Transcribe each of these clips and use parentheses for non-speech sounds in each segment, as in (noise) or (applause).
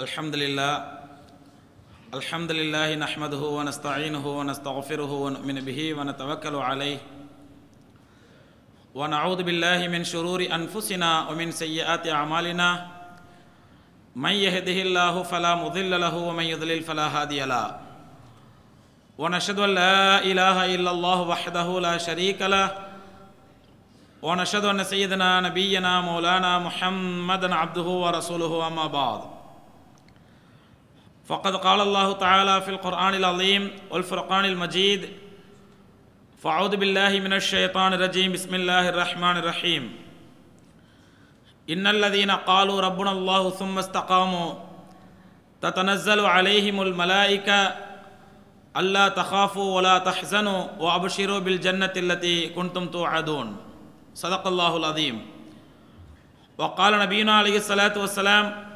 الحمد لله الحمد لله نحمده ونستعينه ونستغفره ونؤمن به ونتوكل عليه ونعوذ بالله من شرور أنفسنا ومن سيئات أعمالنا من يهده الله فلا مضل له ومن يضلل فلا هادي له ونشهد أن لا إله إلا الله وحده لا شريك له ونشهد أن سيدنا نبينا مولانا محمدا عبده ورسوله أما بعد فقد قال الله تعالى في القرآن العظيم والفرقان المجيد فأعوذ بالله من الشيطان الرجيم بسم الله الرحمن الرحيم. إن الذين قالوا ربنا الله ثم استقاموا تتنزل عليهم الملائكة ألا تخافوا ولا تحزنوا وأبشروا بالجنة التي كنتم توعدون. صدق الله العظيم. وقال نبينا عليه الصلاة والسلام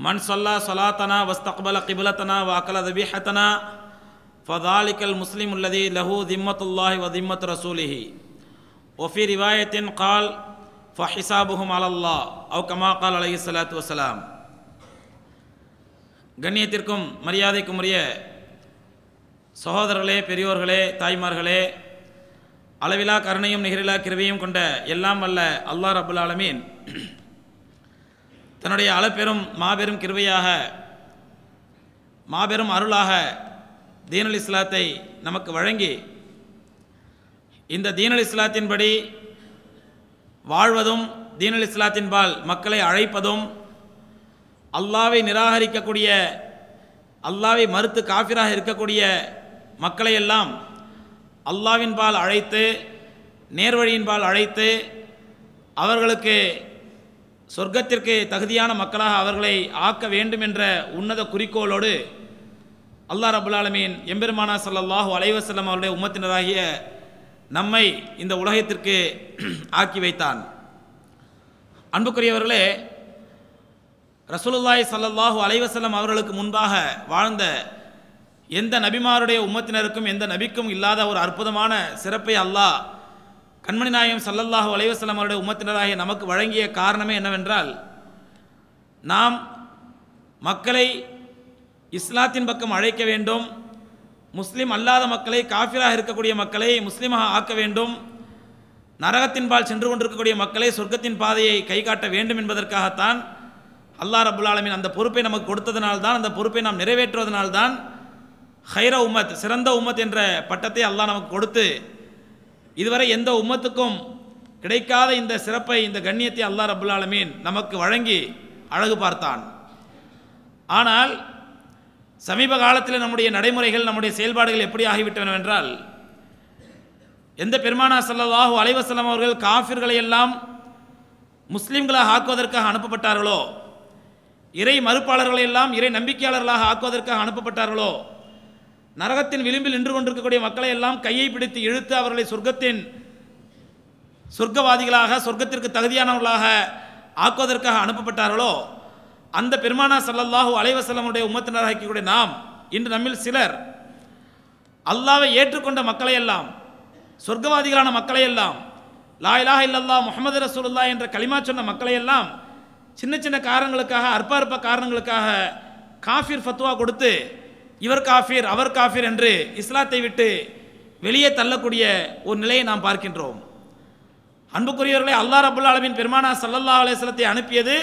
من صلى صلاتنا واستقبل قبلتنا وأكل ذبيحتنا فذلك المسلم الذي له ذمة الله وذمة رسوله وفي رواية قال فحسابهم على الله أو كما قال عليه الصلاة والسلام கண்ணியத்திற்கும் மரியாதைக்கும் உரிய சகோதரர்களே பெரியோர்களே தாய்மார்களே அளவிலா கருணையும் நிகரிலா கிருவையும் கொண்ட எல்லாம் வல்ல அல்லாஹ் ரபுல் ஆலமீன் தன்னுடைய அளப்பெரும் மாபெரும் கிருவையாக மாபெரும் அருளாக தீனல் இஸ்லாத்தை நமக்கு வழங்கி இந்த தீனல் இஸ்லாத்தின்படி வாழ்வதும் தீனல் இஸ்லாத்தின்பால் மக்களை அழைப்பதும் அல்லாவை நிராகரிக்கக்கூடிய அல்லாவை மறுத்து காஃபிராக இருக்கக்கூடிய மக்களை எல்லாம் அல்லாவின்பால் அழைத்து நேர்வழியின்பால் அழைத்து அவர்களுக்கு சொர்க்கத்திற்கு தகுதியான மக்களாக அவர்களை ஆக்க வேண்டும் என்ற உன்னத குறிக்கோளோடு அல்லாஹ் அபுல் ஆலமீன் எம்பெருமானா சல்லாஹூ அலைவசல்லம் அவருடைய உம்மத்தினராகிய நம்மை இந்த உலகத்திற்கு (clears throat) ஆக்கி வைத்தான். அன்புக்குரியவர்களே ரசூலுல்லாய் சல்லல்லாஹு அலைவசல்லம் அவர்களுக்கு முன்பாக வாழ்ந்த எந்த நபிமாருடைய உம்மத்தினருக்கும் எந்த நபிக்கும் இல்லாத ஒரு அற்புதமான சிறப்பை அல்லாஹ் கண்மணி நாயம் சல்லல்லாஹு வலைவசலம் அவருடைய உமத்தினராகிய நமக்கு வழங்கிய காரணமே என்னவென்றால் நாம் மக்களை இஸ்லாத்தின் பக்கம் அழைக்க வேண்டும் முஸ்லீம் அல்லாத மக்களை காஃபிராக இருக்கக்கூடிய மக்களை முஸ்லீமாக ஆக்க வேண்டும் நரகத்தின்பால் சென்று கொண்டிருக்கக்கூடிய மக்களை சொர்க்கத்தின் பாதையை கை காட்ட வேண்டும் என்பதற்காகத்தான் அல்லாஹ் ரபுல் ஆலமின் அந்த பொறுப்பை நமக்கு கொடுத்ததினால்தான் அந்த பொறுப்பை நாம் நிறைவேற்றுவதனால்தான் ஹைர உம்மத் சிறந்த உம்மத் என்ற பட்டத்தை அல்லாஹ் நமக்கு கொடுத்து இதுவரை எந்த உம்மத்துக்கும் கிடைக்காத இந்த சிறப்பை இந்த கண்ணியத்தை அல்லாஹ் ரபுல் ஆலமீன் நமக்கு வழங்கி அழகு பார்த்தான். ஆனால் சமீப காலத்தில் நம்முடைய நடைமுறைகள் நம்முடைய செயல்பாடுகள் எப்படி ஆகிவிட்டனவென்றால் எந்த பெருமானா சல்லாஹூ அலைவசல்லம் அவர்கள் காஃபிர்களை எல்லாம் முஸ்லீம்களாக ஆக்குவதற்காக அனுப்பப்பட்டார்களோ? இறை மறுப்பாளர்களை எல்லாம் இறை நம்பிக்கையாளர்களாக ஆக்குவதற்காக அனுப்பப்பட்டார்களோ? நரகத்தின் விளிம்பில் நின்று கொண்டிருக்கக்கூடிய மக்களை எல்லாம் கையை பிடித்து இழுத்து அவர்களை சொர்க்கத்தின் சொர்க்கவாதிகளாக சொர்க்கத்திற்கு தகுதியானவர்களாக ஆக்குவதற்காக அனுப்பப்பட்டார்களோ அந்த பெருமானா சல்லல்லாஹூ அலைவசல்லமுடைய உம்மத்தினராகக்கூடிய நாம் இன்று நம்மில் சிலர் அல்லாவை ஏற்றுக்கொண்ட மக்களையெல்லாம் சொர்க்கவாதிகளான மக்களை எல்லாம் இல்லல்லா முகமது ரசூலுல்லா என்ற களிமா சொன்ன மக்களையெல்லாம் சின்ன சின்ன காரணங்களுக்காக அற்ப அற்ப காரணங்களுக்காக காஃபிர் ஃபத்வா கொடுத்து இவர் காஃபிர் அவர் காஃபிர் என்று இஸ்லாத்தை விட்டு வெளியே தள்ளக்கூடிய ஒரு நிலையை நாம் பார்க்கின்றோம். அன்புக்குரியவர்களை அல்லா ரபுல் ஆலமின் பெருமானா சல்லல்லா அலேஸ்லத்தை அனுப்பியது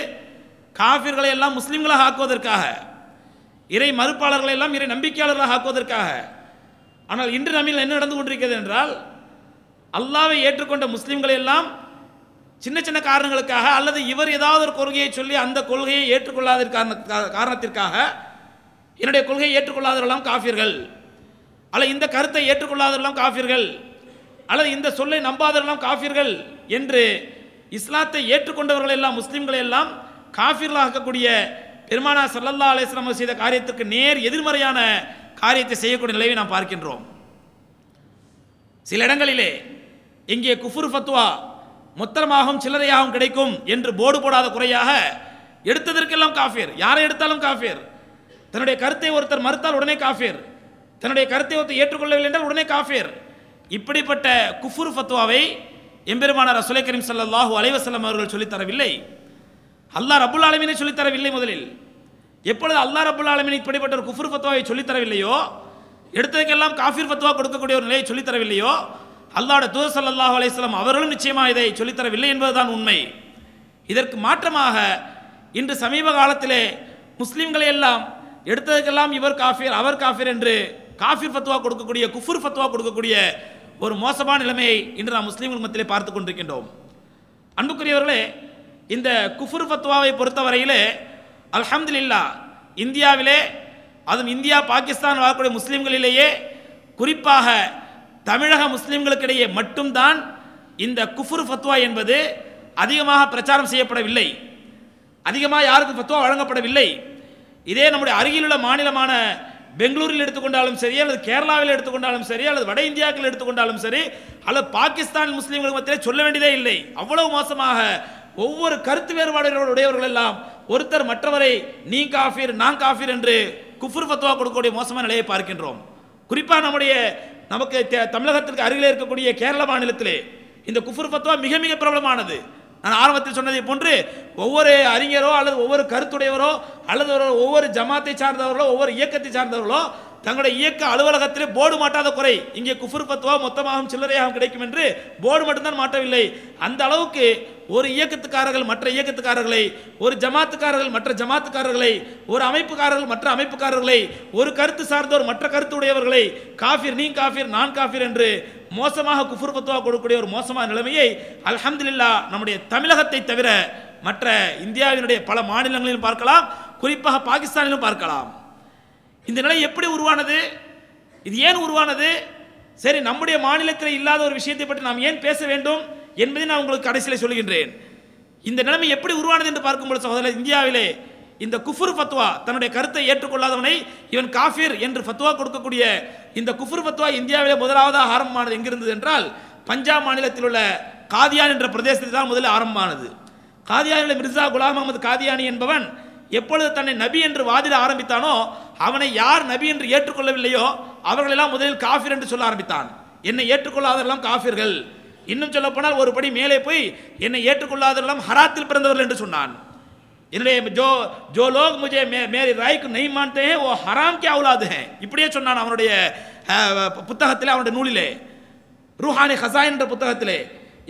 காஃபிர்களை எல்லாம் முஸ்லீம்களாக ஆக்குவதற்காக இறை மறுப்பாளர்களை எல்லாம் இறை நம்பிக்கையாளர்களாக ஆக்குவதற்காக. ஆனால் இன்று நம்மில் என்ன நடந்து கொண்டிருக்கிறது என்றால் அல்லாவை ஏற்றுக்கொண்ட முஸ்லீம்களை எல்லாம் சின்ன சின்ன காரணங்களுக்காக அல்லது இவர் ஏதாவது ஒரு கொள்கையை சொல்லி அந்த கொள்கையை ஏற்றுக்கொள்ளாத காரணத்திற்காக என்னுடைய கொள்கையை ஏற்றுக்கொள்ளாதவர்களாம் காஃபியர்கள் அல்லது இந்த கருத்தை ஏற்றுக்கொள்ளாதவர்களாம் காஃபியர்கள் அல்லது இந்த சொல்லை நம்பாதவர்களாம் காஃபிர்கள் என்று இஸ்லாத்தை ஏற்றுக்கொண்டவர்கள் எல்லாம் முஸ்லீம்களை எல்லாம் காஃபிர்களாகக்கூடிய பெருமானா சல்லல்லா அலிஸ்லாம் செய்த காரியத்துக்கு நேர் எதிர்மறையான காரியத்தை செய்யக்கூடிய நிலையை நாம் பார்க்கின்றோம். சில இடங்களிலே இங்கே குஃபுர் ஃபத்வா மொத்தமாகவும் சில்லறையாகவும் கிடைக்கும் என்று போர்டு போடாத குறையாக எடுத்ததற்கெல்லாம் காஃபீர். யாரை எடுத்தாலும் காஃபீர். தன்னுடைய கருத்தை ஒருத்தர் மறுத்தால் உடனே காஃபியர் தன்னுடைய கருத்தை ஒருத்தர் ஏற்றுக்கொள்ளவில்லை என்றால் உடனே காஃபியர் இப்படிப்பட்ட குஃபுர் ஃபத்வாவை எம்பெருமான ரசுலை கரீம் சல்லாஹூ அலைவசல்லம் அவர்கள் சொல்லித்தரவில்லை அல்லாஹ் ரபுல் ஆலமீனை சொல்லித்தரவில்லை முதலில். எப்பொழுது அல்லாஹ் ரபுல் ஆலமீன் இப்படிப்பட்ட ஒரு குஃபுர் ஃபத்வாவை சொல்லித் தரவில்லையோ எடுத்ததுக்கெல்லாம் காஃபிர் ஃபத்வா கொடுக்கக்கூடிய ஒரு நிலையை சொல்லித் தரவில்லையோ அல்லாஹ்வுடைய தூதர் அலையம் அவர்களும் நிச்சயமாக இதை சொல்லித்தரவில்லை என்பதுதான் உண்மை. இதற்கு மாற்றமாக இன்று சமீப காலத்திலே முஸ்லீம்களை எல்லாம் எடுத்ததுக்கெல்லாம் இவர் காஃபிர் அவர் காஃபிர் என்று காஃபிர் ஃபத்துவா கொடுக்கக்கூடிய குஃபுர் ஃபத்வா கொடுக்கக்கூடிய ஒரு மோசமான நிலைமையை இன்று நாம் முஸ்லீம்கள் மத்தியிலே பார்த்து கொண்டிருக்கின்றோம். அன்புக்குரியவர்களே இந்த குஃபுர் ஃபத்துவாவை பொறுத்தவரையிலே அல்ஹம்துலில்லா இந்தியாவிலே அதுவும் இந்தியா பாகிஸ்தான் வாழக்கூடிய முஸ்லீம்களிலேயே குறிப்பாக தமிழக முஸ்லீம்களுக்கிடையே மட்டும்தான் இந்த குஃபுர் ஃபத்வா என்பது அதிகமாக பிரச்சாரம் செய்யப்படவில்லை. அதிகமாக யாருக்கும் ஃபத்வா வழங்கப்படவில்லை. இதே நம்முடைய அருகிலுள்ள மாநிலமான பெங்களூரில் எடுத்துக்கொண்டாலும் சரி அல்லது கேரளாவில் எடுத்துக்கொண்டாலும் சரி அல்லது வட இந்தியாக்கள் எடுத்துக்கொண்டாலும் சரி அல்லது பாகிஸ்தான் முஸ்லீம்களுக்கு மத்தியிலே சொல்ல வேண்டியதே இல்லை. அவ்வளவு மோசமாக ஒவ்வொரு கருத்து வேறுபாடுகளோடு உடையவர்கள் எல்லாம் ஒருத்தர் மற்றவரை நீ காஃபீர் நான் காஃபீர் என்று குஃபுர் ஃபத்வா கொடுக்கக்கூடிய மோசமான நிலையை பார்க்கின்றோம். குறிப்பாக நம்முடைய நமக்கு தே- தமிழகத்திற்கு அருகிலே இருக்கக்கூடிய கேரள மாநிலத்திலே இந்த குஃபுர் ஃபத்வா மிக மிக பிரபலமானது. நான் ஆரம்பத்தில் சொன்னதை போன்று ஒவ்வொரு அறிஞரோ அல்லது ஒவ்வொரு கருத்துடையவரோ அல்லது ஒரு ஒவ்வொரு ஜமாத்தை சார்ந்தவர்களோ ஒவ்வொரு இயக்கத்தை சார்ந்தவர்களோ தங்களுடைய இயக்க அலுவலகத்திலே போர்டு மாட்டாத குறை. இங்கே குஃபுர் பத்துவா மொத்தமாகவும் சில்லறையாகவும் கிடைக்கும் என்று போர்டு மட்டும்தான் மாட்டவில்லை. அந்த அளவுக்கு ஒரு இயக்கத்துக்காரர்கள் மற்ற இயக்கத்துக்காரர்களை ஒரு ஜமாத்துக்காரர்கள் மற்ற ஜமாத்துக்காரர்களை ஒரு அமைப்புக்காரர்கள் மற்ற அமைப்புக்காரர்களை ஒரு கருத்து சார்ந்தோர் மற்ற கருத்து உடையவர்களை காஃபிர் நீ காஃபிர் நான் காஃபிர் என்று மோசமாக குஃபுர் பத்துவா கொடுக்கக்கூடிய ஒரு மோசமான நிலைமையை அலமதுல்லா நம்முடைய தமிழகத்தை தவிர மற்ற இந்தியாவினுடைய பல மாநிலங்களிலும் பார்க்கலாம். குறிப்பாக பாகிஸ்தானிலும் பார்க்கலாம். இந்த நிலை எப்படி உருவானது? இது ஏன் உருவானது? சரி நம்முடைய மாநிலத்தில் இல்லாத ஒரு விஷயத்தை பற்றி நாம் ஏன் பேச வேண்டும் என்பதை நான் உங்களுக்கு கடைசியில் சொல்கின்றேன் இந்த நிலைமை எப்படி உருவானது என்று பார்க்கும்போது சகோதரர் இந்தியாவிலே இந்த குஃபுர் ஃபத்வா தன்னுடைய கருத்தை ஏற்றுக்கொள்ளாதவனை இவன் காஃபிர் என்று ஃபத்வா கொடுக்கக்கூடிய இந்த குஃபுர் ஃபத்வா இந்தியாவிலே முதலாவதாக ஆரம்பமானது எங்கிருந்தது என்றால் பஞ்சாப் மாநிலத்தில் உள்ள காதியான் என்ற பிரதேசத்தில் தான் முதலில் ஆரம்பமானது. காதியானில் மிர்சா குலாம் அகமது காதியானி என்பவன் எப்பொழுது தன்னை நபி என்று வாதிட ஆரம்பித்தானோ அவனை யார் நபி என்று ஏற்றுக்கொள்ளவில்லையோ அவர்களெல்லாம் முதலில் காஃபிர் என்று சொல்ல ஆரம்பித்தான். என்னை ஏற்றுக்கொள்ளாதெல்லாம் காஃபிர்கள். இன்னும் சொல்லப்போனால் ஒரு படி மேலே போய் என்னை ஏற்றுக்கொள்ளாதெல்லாம் ஹராத்தில் பிறந்தவர்கள் என்று சொன்னான். என்னுடைய ஜோ ஜோ லோக் முஜே மே மேரி ராய்க்கு நெய் மான்தே ஓ ஹராம் கே அவுலாது இப்படியே சொன்னான் அவனுடைய புத்தகத்தில் புத்தகத்திலே அவனுடைய நூலிலே. ரூஹானி ஹசாய் என்ற புத்தகத்திலே.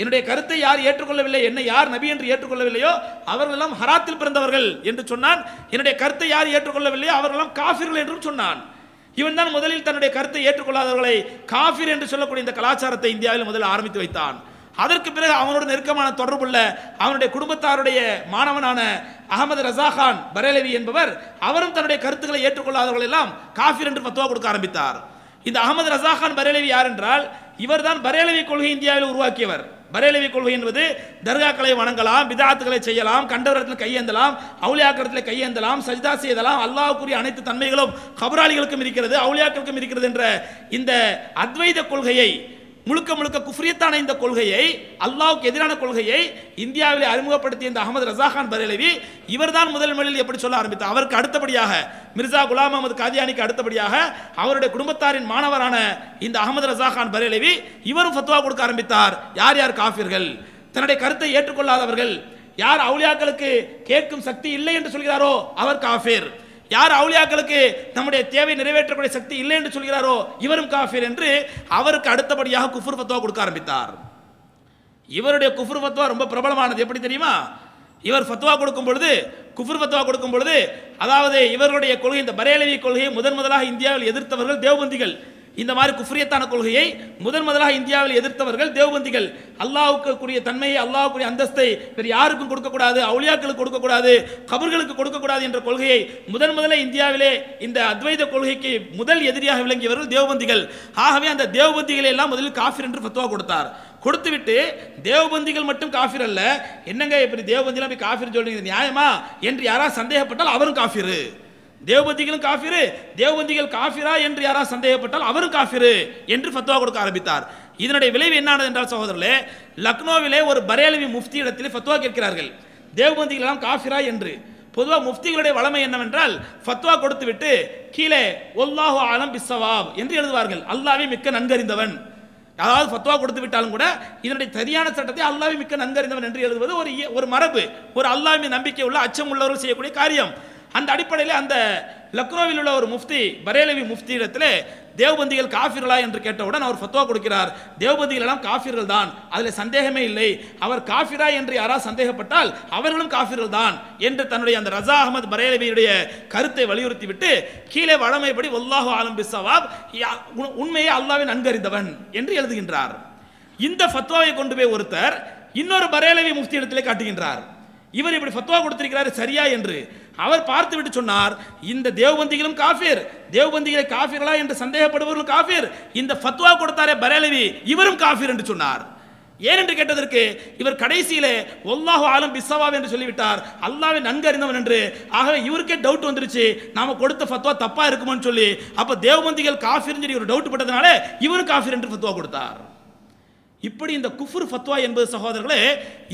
என்னுடைய கருத்தை யார் ஏற்றுக்கொள்ளவில்லை? என்னை யார் நபி என்று ஏற்றுக்கொள்ளவில்லையோ அவர்களெல்லாம் ஹராத்தில் பிறந்தவர்கள் என்று சொன்னான். என்னுடைய கருத்தை யார் ஏற்றுக்கொள்ளவில்லையோ அவர்களெல்லாம் காஃபிர்கள் என்றும் சொன்னான். இவன் தான் முதலில் தன்னுடைய கருத்தை ஏற்றுக்கொள்ளாதவர்களை காஃபிர் என்று சொல்லக்கூடிய இந்த கலாச்சாரத்தை இந்தியாவில் முதலில் ஆரம்பித்து வைத்தான். அதற்கு பிறகு அவனோட நெருக்கமான தொடர்புள்ள அவனுடைய குடும்பத்தாருடைய மாணவனான அகமது ரசாகான் பரேலவி என்பவர் அவரும் தன்னுடைய கருத்துக்களை ஏற்றுக்கொள்ளாதவர்கள் எல்லாம் காஃபிர் என்று ஃபத்வா கொடுக்க ஆரம்பித்தார். இந்த அகமது ரசாகான் பரேலவி யார் என்றால் இவர்தான் பரேலவி கொள்கை இந்தியாவில் உருவாக்கியவர். பரேலவி கொள்கை என்பது தர்காக்களை வணங்கலாம் விதாத்துகளை செய்யலாம் கண்டவரத்தில் கையேந்தலாம் அவுளியாக்கரத்தில் கையேந்தலாம் சஜிதா செய்தலாம் அல்லாவுக்குரிய அனைத்து தன்மைகளும் கபராளிகளுக்கும் இருக்கிறது அவுளியாக்களுக்கும் இருக்கிறது என்ற இந்த அத்வைத கொள்கையை முழுக்க முழுக்க குஃப்ரியத்தான இந்த கொள்கையை அல்லாவுக்கு எதிரான கொள்கையை இந்தியாவில் அறிமுகப்படுத்திய இந்த அகமது ரசாகான் பரேலவி இவர்தான் முதல் முதலில் எப்படி சொல்ல ஆரம்பித்தார்? அவருக்கு அடுத்தபடியாக மிர்சா குலாம் அகமது காதியானிக்கு அடுத்தபடியாக அவருடைய குடும்பத்தாரின் மாணவரான இந்த அகமது ரசாகான் பரேலவி இவரும் ஃபத்வா கொடுக்க ஆரம்பித்தார். யார் யார் காஃபிர்கள்? தன்னுடைய கருத்தை ஏற்றுக்கொள்ளாதவர்கள் யார் அவுளியாக்களுக்கு கேட்கும் சக்தி இல்லை என்று சொல்கிறாரோ அவர் காஃபிர். யார் அவுளியாக்களுக்கு நம்முடைய தேவை நிறைவேற்றக்கூடிய சக்தி இல்லை என்று சொல்கிறாரோ இவரும் காஃபீர் என்று அவருக்கு அடுத்தபடியாக குஃபுர் ஃபத்வா கொடுக்க ஆரம்பித்தார். இவருடைய குஃபுர் ஃபத்வா ரொம்ப பிரபலமானது. எப்படி தெரியுமா? இவர் ஃபத்வா கொடுக்கும் பொழுது குஃபுர் ஃபத்வா கொடுக்கும் பொழுது அதாவது இவர்களுடைய கொள்கை இந்த பரேலவி கொள்கையை முதன் முதலாக இந்தியாவில் எதிர்த்தவர்கள் தேவபந்திகள். இந்த மாதிரி குஃப்ரியத்தான கொள்கையை முதன் முதலாக இந்தியாவில் எதிர்த்தவர்கள் தேவபந்திகள். அல்லாஹ்வுக்கு கூடிய தன்மையை அல்லாவுக்குரிய அந்தஸ்தை வேறு யாருக்கும் கொடுக்கக்கூடாது அவுளியாக்களுக்கு கொடுக்கக்கூடாது கபர்களுக்கு கொடுக்கக்கூடாது என்ற கொள்கையை முதன் முதல்ல இந்தியாவிலே இந்த அத்வைத கொள்கைக்கு முதல் எதிரியாக விளங்கியவர்கள் தேவபந்திகள். ஆகவே அந்த தேவபந்திகளை எல்லாம் முதலில் காஃபிர் என்று ஃபத்வா கொடுத்தார். கொடுத்துவிட்டு தேவபந்திகள் மட்டும் காஃபிர் அல்ல என்னங்க இப்படி தேவபந்திலாம் போய் காஃபிர் சொல்றீங்க நியாயமா? என்று யாராவது சந்தேகப்பட்டால் அவரும் காஃபிரு. தேவபந்திகளும் காஃபிரு. தேவபந்திகள் காஃபிரா என்று யாராவது சந்தேகப்பட்டால் அவரும் காஃபிரு என்று ஃபத்வா கொடுக்க ஆரம்பித்தார். இதனுடைய விளைவு என்னானது என்றால் சகோதரர்களே லக்னோவிலே ஒரு பரேலவி முஃப்தி இடத்தில் ஃபத்வா கேட்கிறார்கள். தேவபந்திகள் எல்லாம் காஃபிரா என்று. பொதுவாக முஃப்திகளுடைய வளமை என்னவென்றால் ஃபத்வா கொடுத்துவிட்டு கீழே ஒல்லாஹு ஆலம் பிஸ்ஸவாப் என்று எழுதுவார்கள். அல்லாவே மிக்க நன்கறிந்தவன். அதாவது ஃபத்வா கொடுத்து விட்டாலும் கூட இதனுடைய சரியான சட்டத்தை அல்லாவே மிக்க நன்கறிந்தவன் என்று எழுதுவது ஒரு ஒரு மரபு. ஒரு அல்லாஹ்வின் நம்பிக்கை உள்ள அச்சம் உள்ளவர்கள் செய்யக்கூடிய காரியம். அந்த அடிப்படையில் அந்த லக்னோவில் உள்ள ஒரு முஃப்தி பரேலவி முஃப்தி இடத்துல தேவபந்திகள் காஃபிர்களா என்று கேட்டவுடன் அவர் ஃபத்வா கொடுக்கிறார். தேவபந்திகள் எல்லாம் காஃபிர்கள் தான் அதில் சந்தேகமே இல்லை. அவர் காஃபிரா என்று யாராவது சந்தேகப்பட்டால் அவர்களும் காஃபிர்கள் தான் என்று தன்னுடைய அந்த ரஜா அகமது பரேலவியுடைய கருத்தை வலியுறுத்தி விட்டு கீழே வழமைப்படி ஒல்லாஹு ஆலம் பிசவாப் உண்மையை அல்லாஹ்வே நன்கறிந்தவன் என்று எழுதுகின்றார். இந்த ஃபத்வாவை கொண்டு போய் ஒருத்தர் இன்னொரு பரேலவி முஃப்தி இடத்திலே காட்டுகின்றார். இவர் இப்படி ஃபத்வா கொடுத்திருக்கிறாரு சரியா என்று அவர் பார்த்துவிட்டு சொன்னார் இந்த தேவபந்திகளும் காஃபிர் தேவபந்திகளை காஃபிர்களா என்று சந்தேகப்படுபவர்களும் காஃபிர் இந்த ஃபத்வா கொடுத்தாரே பரேலவி இவரும் காஃபிர் என்று சொன்னார். ஏன் என்று கேட்டதற்கு இவர் கடைசியிலே ஒல்லாஹு ஆலம் பிஸ்ஸவாவ் என்று சொல்லிவிட்டார். அல்லாவே நன்கு அறிந்தவன் என்று ஆகவே இவருக்கே டவுட் வந்துருச்சு. நாம கொடுத்த ஃபத்வா தப்பா இருக்குமோன்னு சொல்லி. அப்ப தேவபந்திகள் காஃபிர்னு சொல்லி ஒரு டவுட் பட்டதுனால இவரும் காஃபிர் என்று ஃபத்வா கொடுத்தார். இப்படி இந்த குஃபுர் ஃபத்வா என்பது சகோதரர்களே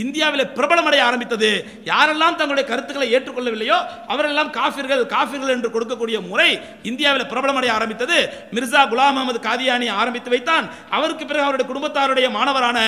இந்தியாவில் பிரபலமடைய ஆரம்பித்தது. யாரெல்லாம் தங்களுடைய கருத்துக்களை ஏற்றுக்கொள்ளவில்லையோ அவரெல்லாம் காஃபிர்கள் காஃபிர்கள் என்று கொடுக்கக்கூடிய முறை இந்தியாவில் பிரபலமடைய ஆரம்பித்தது. மிர்சா குலாம் அகமது காதியானி ஆரம்பித்து வைத்தான். அவருக்கு பிறகு அவருடைய குடும்பத்தாருடைய மாணவரான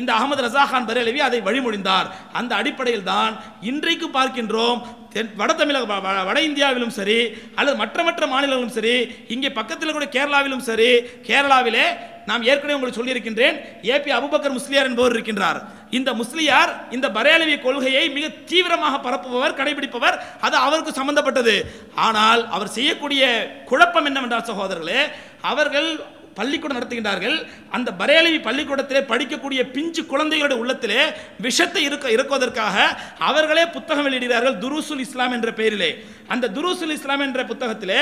இந்த அகமது ரசாஹான் பரேலவி அதை வழிமொழிந்தார். அந்த அடிப்படையில் தான் இன்றைக்கு பார்க்கின்றோம் தென் வட தமிழக வ- வட இந்தியாவிலும் சரி அல்லது மற்ற மற்ற மாநிலங்களும் சரி இங்கே பக்கத்தில் கூட கேரளாவிலும் சரி கேரளாவிலே நாம் ஏற்கனவே உங்களுக்கு சொல்லியிருக்கின்றேன் ஏபி அபுபக்கர் முஸ்லியார் என்பவர் இருக்கின்றார். இந்த முஸ்லியார் இந்த பரேலவி கொள்கையை மிக தீவிரமாக பரப்புபவர் கடைபிடிப்பவர் அது அவருக்கு சம்பந்தப்பட்டது. ஆனால் அவர் செய்யக்கூடிய குழப்பம் என்னவென்றால் சகோதரர்களே அவர்கள் பள்ளிக்கூடம் நடத்துகின்றார்கள். அந்த பரேலவி பள்ளிக்கூடத்திலே படிக்கக்கூடிய பிஞ்சு குழந்தைகளுடைய உள்ளத்திலே விஷத்தை இருக்க இருக்குவதற்காக அவர்களே புத்தகம் வெளியிடுகிறார்கள் துருசுல் இஸ்லாம் என்ற பெயரிலே. அந்த துருசுல் இஸ்லாம் என்ற புத்தகத்திலே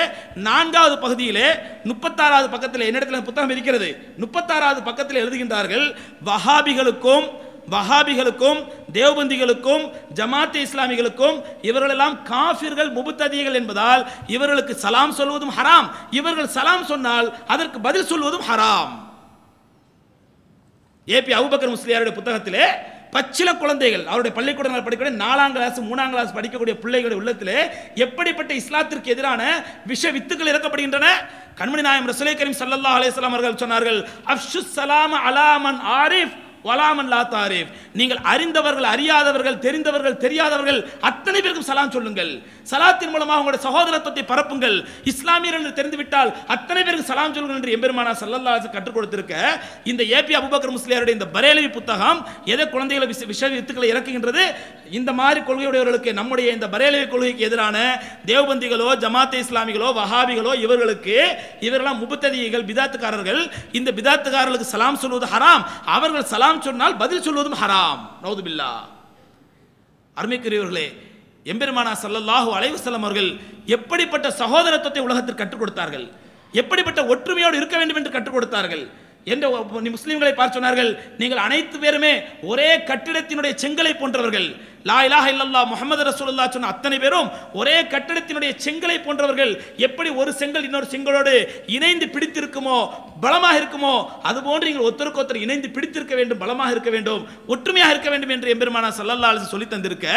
நான்காவது பகுதியிலே முப்பத்தாறாவது பக்கத்தில் என்னிடத்தில் புத்தகம் இருக்கிறது. முப்பத்தாறாவது பக்கத்தில் எழுதுகின்றார்கள் வஹாபிகளுக்கும் வஹாபிகளுக்கும் தேவபந்திகளுக்கும் ஜமாத்தே இஸ்லாமிகளுக்கும் இவர்களெல்லாம் காஃபிர்கள் முபுத்ததிகள் என்பதால் இவர்களுக்கு சலாம் சொல்வதும் ஹராம். இவர்கள் சலாம் சொன்னால் அதற்கு பதில் சொல்வதும் ஹராம். ஏபி அபுபக்கர் முஸ்லியாருடைய புத்தகத்திலே பச்சில குழந்தைகள் அவருடைய பள்ளிக்கூடங்கள் படிக்கக்கூடிய நாலாம் கிளாஸ் மூணாம் கிளாஸ் படிக்கக்கூடிய பிள்ளைகளுடைய உள்ளத்திலே எப்படிப்பட்ட இஸ்லாத்திற்கு எதிரான விஷ வித்துக்கள் இறக்கப்படுகின்றன? கண்மணி நாயம் ரசுலை கரீம் சல்லா அலைஹி அவர்கள் சொன்னார்கள் அஃஷு சலாம அலாமன் ஆரிஃப். வலாமன் லா தாரிஃப். நீங்கள் அறிந்தவர்கள் அறியாதவர்கள் தெரிந்தவர்கள் தெரியாதவர்கள் அத்தனை பேருக்கும் சலாம் சொல்லுங்கள். சலாத்தின் மூலமாக உங்களுடைய சகோதரத்துவத்தை பரப்புங்கள். இஸ்லாமியர் என்று தெரிந்துவிட்டால் அத்தனை பேருக்கு சலாம் சொல்லுங்கள் என்று எம்பெருமானா சல்லல்லா கற்றுக் கொடுத்திருக்க இந்த ஏபி அபுபக்கர் முஸ்லியாருடைய இந்த பரேலவி புத்தகம் எதை குழந்தைகளை விஷ விஷ வித்துக்களை இறக்குகின்றது? இந்த மாதிரி கொள்கையுடையவர்களுக்கு நம்முடைய இந்த பரேலவி கொள்கைக்கு எதிரான தேவபந்திகளோ ஜமாத்தே இஸ்லாமிகளோ வஹாபிகளோ இவர்களுக்கு இவரெல்லாம் முபத்ததிகள் பிதாத்துக்காரர்கள். இந்த பிதாத்துக்காரர்களுக்கு சலாம் சொல்வது ஹராம். அவர்கள் சலாம் சொன்னால் பதில் சொல்வதும் ஹராம். நௌதுபில்லா அருமைக்குரியவர்களே எம்பெருமானா சல்லல்லாஹு அலைவசல்லம் அவர்கள் எப்படிப்பட்ட சகோதரத்துவத்தை உலகத்திற்கு கற்றுக் கொடுத்தார்கள்? எப்படிப்பட்ட ஒற்றுமையோடு இருக்க வேண்டும் என்று கற்றுக் கொடுத்தார்கள்? என்ற முஸ்லீம்களை முஸ்லிம்களை பார்த்து சொன்னார்கள் நீங்கள் அனைத்து பேருமே ஒரே கட்டிடத்தினுடைய செங்கலை போன்றவர்கள். லா இலாஹ இல்லல்லா முகமது ரசூல்லா சொன்ன அத்தனை பேரும் ஒரே கட்டிடத்தினுடைய செங்கலை போன்றவர்கள் எப்படி ஒரு செங்கல் இன்னொரு செங்கலோடு இணைந்து பிடித்திருக்குமோ பலமாக இருக்குமோ அதுபோன்று நீங்கள் ஒருத்தருக்கு ஒருத்தர் இணைந்து பிடித்திருக்க வேண்டும் பலமாக இருக்க வேண்டும் ஒற்றுமையாக இருக்க வேண்டும் என்று எம்பெருமானா சல்லல்லா அலிசு சொல்லி தந்திருக்க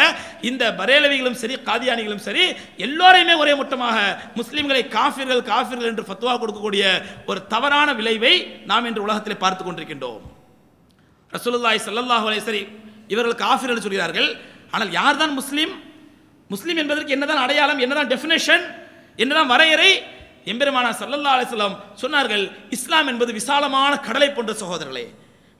இந்த பரேலவிகளும் சரி காதியானிகளும் சரி எல்லோரையுமே ஒரே மொத்தமாக முஸ்லீம்களை காஃபிர்கள் காஃபிர்கள் என்று ஃபத்துவா கொடுக்கக்கூடிய ஒரு தவறான விளைவை நாம் இன்று உலகத்தில் பார்த்து கொண்டிருக்கின்றோம். ரசூலுல்லாய் ஸல்லல்லாஹு அலைஹி இவர்கள் காஃபிர் என்று சொல்கிறார்கள் ஆனால் யார் தான் முஸ்லீம்? முஸ்லீம் என்பதற்கு என்னதான் அடையாளம் என்னதான் டெஃபினேஷன் என்னதான் வரையறை? எம்பெருமானா சல்லல்லா அலிஸ்லாம் சொன்னார்கள் இஸ்லாம் என்பது விசாலமான கடலை போன்ற சகோதரர்களே.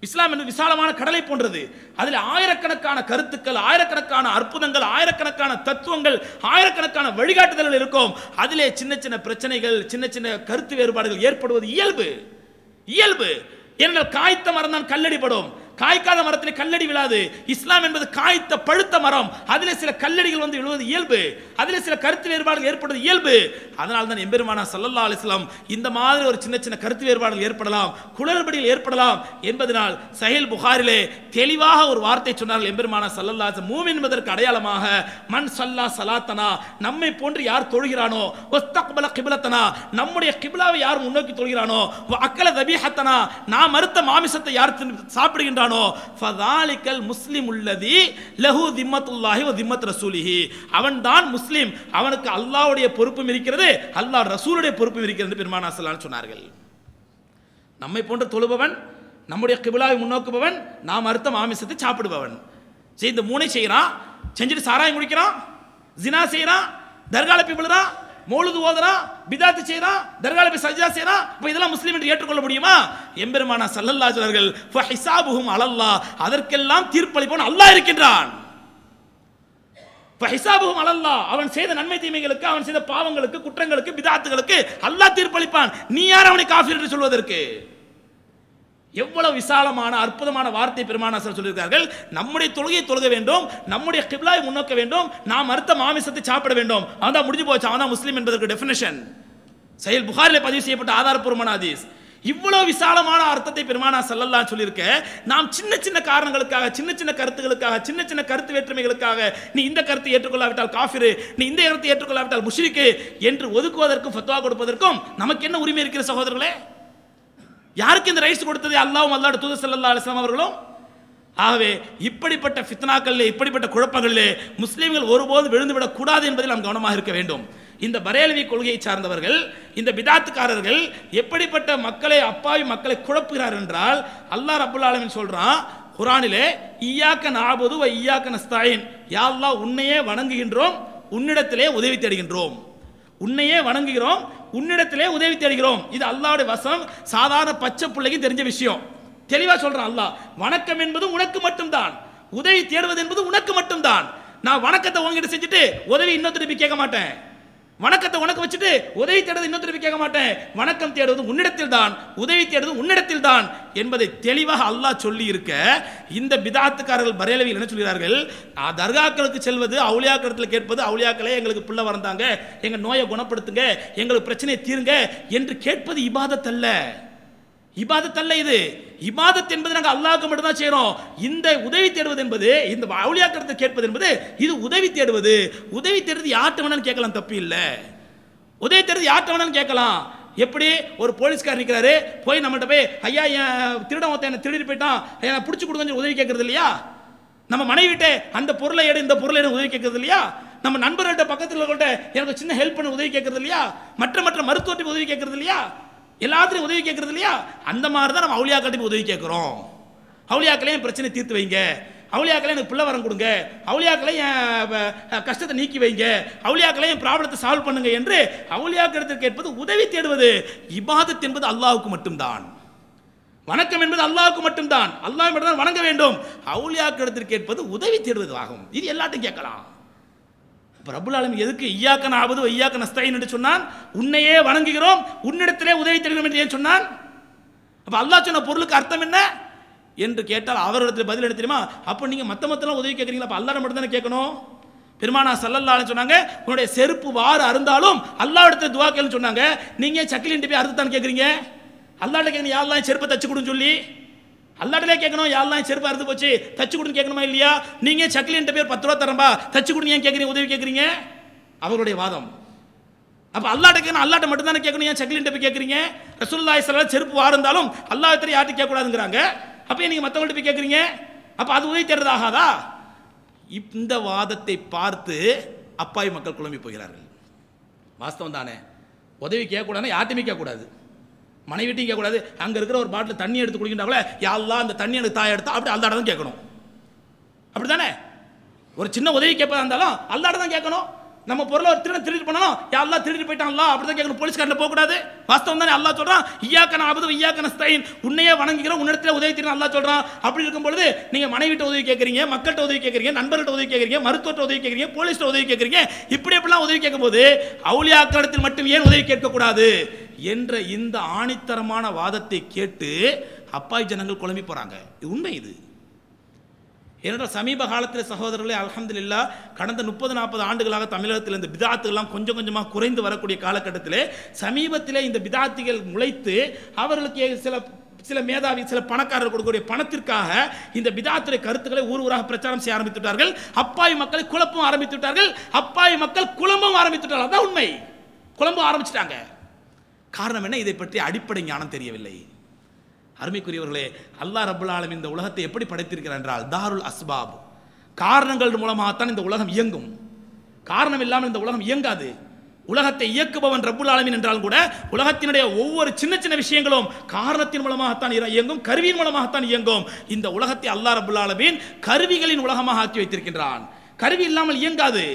இஸ்லாம் என்பது விசாலமான கடலை போன்றது. அதில் ஆயிரக்கணக்கான கருத்துக்கள் ஆயிரக்கணக்கான அற்புதங்கள் ஆயிரக்கணக்கான தத்துவங்கள் ஆயிரக்கணக்கான வழிகாட்டுதல்கள் இருக்கும். அதிலே சின்ன சின்ன பிரச்சனைகள் சின்ன சின்ன கருத்து வேறுபாடுகள் ஏற்படுவது இயல்பு. இயல்பு. ஏனென்றால் காய்த்த மரம் தான் கல்லடிப்படும். காய்க்காத மரத்திலே கல்லடி விழாது. இஸ்லாம் என்பது காய்த்த பழுத்த மரம். அதிலே சில கல்லடிகள் வந்து விழுவது இயல்பு. அதில் சில கருத்து வேறுபாடுகள் ஏற்படுவது இயல்பு. அதனால் தான் எம்பெருமானா சல்லல்லா அலிஸ்லாம் இந்த மாதிரி ஒரு சின்ன சின்ன கருத்து வேறுபாடுகள் ஏற்படலாம் குளறுபடிகள் ஏற்படலாம் என்பதனால் சஹில் புகாரிலே தெளிவாக ஒரு வார்த்தை சொன்னார்கள் எம்பெருமானா சல்லல்லா மூம் என்பதற்கு அடையாளமாக மண் சல்லா சலாத்தனா நம்மை போன்று யார் தொழுகிறானோ ஒஸ்தக்பல கிபிலத்தனா நம்முடைய கிபிலாவை யார் முன்னோக்கி தொழுகிறானோ அக்கல தபீஹத்தனா நாம் மறுத்த மாமிசத்தை யார் தின்னு- சாப்பிடுகின்றானோ ஃபதாலிக்கல் முஸ்லிம் உள்ளதி லஹு திம்மத்துல்லாஹி ஓ திம்மத் ரசூலிஹி. அவன்தான் முஸ்லிம். அவனுக்கு அல்லாவுடைய பொறுப்பும் இருக்கிறது அல்லாஹ் ரசூலுடைய பொறுப்பும் இருக்கிறது பெருமானா சொல்லான்னு சொன்னார்கள். நம்மை போன்ற தொழுபவன் நம்முடைய கிபிலாவை முன்னோக்குபவன் நாம் அறுத்த மாமிசத்தை சாப்பிடுபவன். சரி இந்த மூணை செய்கிறான் செஞ்சுட்டு சாராயம் குடிக்கிறான் ஜினா செய்கிறான் தர்கால விழுறான் மௌலுது ஓதுறான் பிதாத்து செய்கிறான் தர்கால போய் சஜா செய்கிறான் இப்போ இதெல்லாம் முஸ்லீம் என்று ஏற்றுக்கொள்ள முடியுமா? எம்பெருமானா சல்லல்லா சொன்னார்கள் ஃபஹிசாபுஹும் அலல்லா அதற்கெல்லாம் தீர்ப்பளிப்பவன் அல்லாஹ் இருக்கின்றான். ஃபஹிசாபுஹும் அலல்லா அவன் செய்த நன்மை தீமைகளுக்கு அவன் செய்த பாவங்களுக்கு குற்றங்களுக்கு பிதாத்துகளுக்கு அல்லாஹ் தீர்ப்பளிப்பான். நீ யார் அவனை காஃபிர் என்று சொல்வதற்கு? எவ்வளவு விசாலமான அற்புதமான வார்த்தை பெருமானாசர் சொல்லியிருக்கார்கள். நம்முடைய தொழுகையை தொழுக வேண்டும் நம்முடைய கிப்லாவை முன்னோக்க வேண்டும் நாம் அறுத்த மாமிசத்தை சாப்பிட வேண்டும். அவன் தான் முடிஞ்சு போச்சு அவன் தான் முஸ்லீம் என்பதற்கு டெஃபினேஷன் செயல் புகாரில் பதிவு செய்யப்பட்ட ஆதாரப்பூர்வமான ஹதீஸ். இவ்வளோ விசாலமான அர்த்தத்தை பெருமானா சல்லல்லா சொல்லியிருக்க நாம் சின்ன சின்ன காரணங்களுக்காக சின்ன சின்ன கருத்துகளுக்காக சின்ன சின்ன கருத்து வேற்றுமைகளுக்காக நீ இந்த கருத்தை ஏற்றுக்கொள்ளாவிட்டால் காஃபிரு நீ இந்த கருத்தை ஏற்றுக்கொள்ளாவிட்டால் முஷ்ரிக்கு என்று ஒதுக்குவதற்கும் ஃபத்வா கொடுப்பதற்கும் நமக்கு என்ன உரிமை இருக்கிற சகோதரர்களே? யாருக்கு இந்த ரைட்ஸ் கொடுத்தது? அல்லாவும் அல்லாஹ் தூது ஸல்லல்லாஹு அலிஸ்லாம் அவர்களும் ஆகவே இப்படிப்பட்ட ஃபித்னாக்களிலே இப்படிப்பட்ட குழப்பங்களிலே முஸ்லீம்கள் ஒருபோது விழுந்துவிடக் கூடாது என்பதில் நாம் கவனமாக இருக்க வேண்டும். இந்த பரேலவி கொள்கையை சார்ந்தவர்கள் இந்த பிதாத்துக்காரர்கள் எப்படிப்பட்ட மக்களை அப்பாவி மக்களை குழப்புகிறார் என்றால் அல்லாஹ் ரப்புல் ஆலமின் சொல்கிறான் குரானிலே ஈயாக்க நாபது வ ஈயாக்க நஸ்தாயின். யா உன்னையே வணங்குகின்றோம் உன்னிடத்திலே உதவி தேடுகின்றோம். உன்னையே வணங்குகிறோம் உன்னிடத்திலே உதவி தேடுகிறோம். இது அல்லாவுடைய வசம். சாதாரண பச்சை பிள்ளைக்கு தெரிஞ்ச விஷயம். தெளிவா சொல்றான் அல்லாஹ். வணக்கம் என்பது உனக்கு மட்டும்தான். உதவி தேடுவது என்பது உனக்கு மட்டும்தான். நான் வணக்கத்தை உங்ககிட்ட செஞ்சுட்டு உதவி இன்னொருத்தர் போய் கேட்க மாட்டேன். வணக்கத்தை உனக்கு வச்சுட்டு உதவி தேடுவது இன்னொருத்தருக்கு கேட்க மாட்டேன். வணக்கம் தேடுவது உன்னிடத்தில் தான் உதவி தேடுவது உன்னிடத்தில் தான் என்பதை தெளிவாக அல்லாஹ் சொல்லி இருக்க இந்த பிதாத்துக்காரர்கள் பரேலவியில் என்ன சொல்கிறார்கள்? தர்காக்களுக்கு செல்வது அவுளியாக்களத்தில் கேட்பது அவுளியாக்களே எங்களுக்கு பிள்ளை வரந்தாங்க எங்கள் நோயை குணப்படுத்துங்க எங்களுக்கு பிரச்சனையை தீருங்க என்று கேட்பது இபாதத்தல்ல இபாதத் அல்ல இது. இபாதத் என்பது நாங்கள் அல்லாவுக்கு மட்டும் தான் இந்த உதவி தேடுவது என்பது இந்த அவுளியாக்கிறத கேட்பது என்பது இது உதவி தேடுவது. உதவி தேடுறது யார்கிட்ட வேணாலும் கேட்கலாம் தப்பு இல்லை. உதவி தேடுறது யார்கிட்ட வேணாலும் கேட்கலாம். எப்படி? ஒரு போலீஸ்கார் நிற்கிறாரு போய் நம்மகிட்ட போய் ஐயா என் திருடன் ஒருத்தன் என்னை திருடிட்டு போயிட்டான். என்னை பிடிச்சி கொடுங்க உதவி கேட்கறது இல்லையா? நம்ம மனைவிட்டே அந்த பொருளை எடு இந்த பொருளை எடு உதவி கேட்கறது இல்லையா? நம்ம நண்பர்கள்ட்ட பக்கத்தில் இருக்கவங்கள்ட்ட எனக்கு சின்ன ஹெல்ப் பண்ண உதவி கேட்கறது இல்லையா? மற்ற மற்ற மருத்துவத்துக்கு உதவி கேட்கறது இல்லையா? எல்லாத்துலையும் உதவி கேட்கறது இல்லையா? அந்த மாதிரி தான் நம்ம அவுளியாக்கள்கிட்ட உதவி கேட்குறோம் அவுளியாக்களே என் பிரச்சனை தீர்த்து வைங்க. அவுளியாக்களே எனக்கு பிள்ளை வரம் கொடுங்க. அவுளியாக்களே என் கஷ்டத்தை நீக்கி வைங்க. அவுளியாக்களே என் ப்ராப்ளத்தை சால்வ் பண்ணுங்க என்று அவுளியாக்களிடத்தில் கேட்பது உதவி தேடுவது. இபாதத் என்பது அல்லாவுக்கு மட்டும்தான். வணக்கம் என்பது அல்லாவுக்கு மட்டும்தான். அல்லாஹ் மட்டும்தான் வணங்க வேண்டும். அவுளியாக்களிடத்தில் கேட்பது உதவி தேடுவது ஆகும் இது எல்லாத்தையும் கேட்கலாம். அப்போ ரபுல் ஆலம் எதுக்கு ஐயாக்க நாபது ஐயாக்க நஸ்தாயின் என்று சொன்னான்? உன்னையே வணங்குகிறோம் உன்னிடத்திலே உதவி தருகிறோம் என்று ஏன் சொன்னான்? அப்போ அல்லாஹ் சொன்ன பொருளுக்கு அர்த்தம் என்ன? என்று கேட்டால் அவரிடத்தில் பதில் என்ன தெரியுமா? அப்போ நீங்கள் மற்ற மத்தெல்லாம் உதவி கேட்குறீங்களா? அப்போ அல்லாட மட்டும் தானே கேட்கணும். பெருமானா சல்லல்லான்னு சொன்னாங்க உன்னுடைய செருப்பு வாறு அருந்தாலும் அல்லாஹ் இடத்துல துவா கேளுன்னு சொன்னாங்க. நீங்கள் சக்கிலின்ட்டு போய் அறுத்து தான் கேட்குறீங்க? அல்லாட்ட கேட்குறீங்க யாரெல்லாம் செருப்பை தச்சு கொடுன்னு சொல்லி? அல்லாட்டிலே கேட்கணும் யாரெல்லாம் செருப்பு அறுத்து போச்சு தச்சு கொடுன்னு கேட்கணுமா இல்லையா? நீங்கள் சக்கிலின்ட்டு பேர் பத்து ரூபா தரம்பா தச்சு கொடுங்க ஏன் கேட்குறீங்க உதவி கேட்குறீங்க? அவருடைய வாதம். அப்போ அல்லாட்ட கேட்கணும் அல்லாட்ட மட்டும் தானே கேட்கணும் ஏன் சக்கிலின்ட்டு போய் கேட்குறீங்க? ரசூல்லாய் ஸல்லல்லாஹு செருப்பு வாருந்தாலும் அல்லா தெரியும் யார்கிட்ட கேட்கக்கூடாதுங்கிறாங்க. அப்போ நீங்கள் மற்றவங்கள்ட்ட போய் கேட்குறீங்க? அப்போ அது உதவி தேர்றது ஆகாதா? இந்த வாதத்தை பார்த்து அப்பாவி மக்கள் குழம்பி போகிறார்கள். வாஸ்தவம் தானே. உதவி கேட்கக்கூடாதுன்னா யார்ட்டுமே கேட்கக்கூடாது. மனைவிட்டையும் கேட்கக்கூடாது. அங்கே இருக்கிற ஒரு பாட்டில் தண்ணி எடுத்து குடிக்கின்றாங்களே யாரெல்லாம் அந்த தண்ணி எனக்கு தாய் எடுத்தா அப்படி அல்லாட தான் கேட்கணும். அப்படி தானே ஒரு சின்ன உதவி கேட்பதா இருந்தாலும் அல்லாட தான் கேட்கணும். நம்ம பொருளை ஒரு திருடன் திருடிட்டு பண்ணணும் யாரெல்லாம் திருடி போயிட்டாங்களா அப்படி தான் கேட்கணும். போலீஸ்காரில் போகக்கூடாது. வாஸ்தவம் தானே. அல்லா சொல்கிறான் ஐயாக்கன ஆபது ஐயாக்கன ஸ்தைன் உன்னையே வணங்குகிறோம் உன்னிடத்தில் உதவி தரணும் அல்லா சொல்கிறான் அப்படி இருக்கும் பொழுது நீங்கள் மனைவிட்ட உதவி கேட்குறீங்க மக்கள்கிட்ட உதவி கேட்குறீங்க நண்பர்கிட்ட உதவி கேட்குறீங்க மருத்துவர்கிட்ட உதவி கேட்குறீங்க போலீஸ்கிட்ட உதவி கேட்குறீங்க இப்படி எப்படிலாம் உதவி கேட்கும்போது அவுளியாக்களிடத்தில் மட்டும் ஏன் உதவி கேட்கக்கூடாது என்ற இந்த ஆணித்தரமான வாதத்தை கேட்டு அப்பாய் ஜனங்கள் குழம்பி போகிறாங்க இது உண்மை இது. ஏனென்றால் சமீப காலத்தில் சகோதரர்களே அல்ஹம்துலில்லா கடந்த முப்பது நாற்பது ஆண்டுகளாக தமிழகத்தில் இந்த பிதாத்துகள்லாம் கொஞ்சம் கொஞ்சமாக குறைந்து வரக்கூடிய காலகட்டத்தில் சமீபத்திலே இந்த பிதாத்திகள் முளைத்து அவர்களுக்கு சில சில மேதாவி சில பணக்காரர் கொடுக்கக்கூடிய பணத்திற்காக இந்த பிதாத்துறை கருத்துக்களை ஊர் ஊராக பிரச்சாரம் செய்ய ஆரம்பித்து விட்டார்கள் அப்பாவி மக்களை குழப்பம் ஆரம்பித்து விட்டார்கள் அப்பாவி மக்கள் குழம்பும் ஆரம்பித்து விட்டார்கள் அதான் உண்மை. குழம்பும் ஆரம்பிச்சிட்டாங்க. காரணம் என்ன? இதை பற்றி அடிப்படை ஞானம் தெரியவில்லை. அருமைக்குரியவர்களே அல்லாஹ் ரபுல் இந்த உலகத்தை எப்படி படைத்திருக்கிறார் என்றால் தாருல் அஸ்பாப். காரணங்கள் மூலமாகத்தான் இந்த உலகம் இயங்கும். காரணம் இல்லாமல் இந்த உலகம் இயங்காது. உலகத்தை இயக்குபவன் ரப்புல் ஆலமின் என்றாலும் கூட உலகத்தினுடைய ஒவ்வொரு சின்ன சின்ன விஷயங்களும் காரணத்தின் மூலமாகத்தான் இயங்கும் கருவியின் மூலமாகத்தான் இயங்கும். இந்த உலகத்தை அல்லாஹ் ரபுல் ஆலமீன் கருவிகளின் உலகமாக ஆக்கி வைத்திருக்கின்றான். கருவி இல்லாமல் இயங்காது.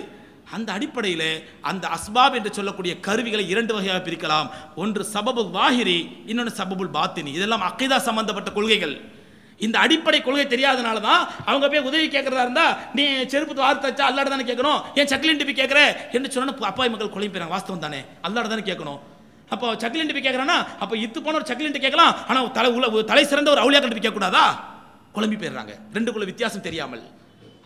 அந்த அடிப்படையில் அந்த அஸ்பாப் என்று சொல்லக்கூடிய கருவிகளை இரண்டு வகையாக பிரிக்கலாம். ஒன்று சபபுல் வாஹிரி இன்னொன்று சபபுல் பாத்தினி. இதெல்லாம் அக்கைதா சம்பந்தப்பட்ட கொள்கைகள். இந்த அடிப்படை கொள்கை தெரியாதனால தான் அவங்க போய் உதவி கேட்கறதா இருந்தா நீ செருப்பு வார்த்தை வச்சா அல்லாட தானே கேட்கணும் ஏன் சக்லின் டிபி கேட்கற என்று சொன்னா அப்பாய் மக்கள் கொலை போயிறாங்க. வாஸ்தவம் தானே. அல்லாட தானே கேட்கணும் அப்போ சக்லின் டிபி கேட்கறானா அப்போ இத்து போன ஒரு சக்லின் கேட்கலாம் ஆனால் தலை உள்ள தலை சிறந்த ஒரு அவுளியா டிபி கேட்கக்கூடாதா குழம்பி போயிடுறாங்க ரெண்டுக்குள்ள வித்தியாசம் தெரியாமல்.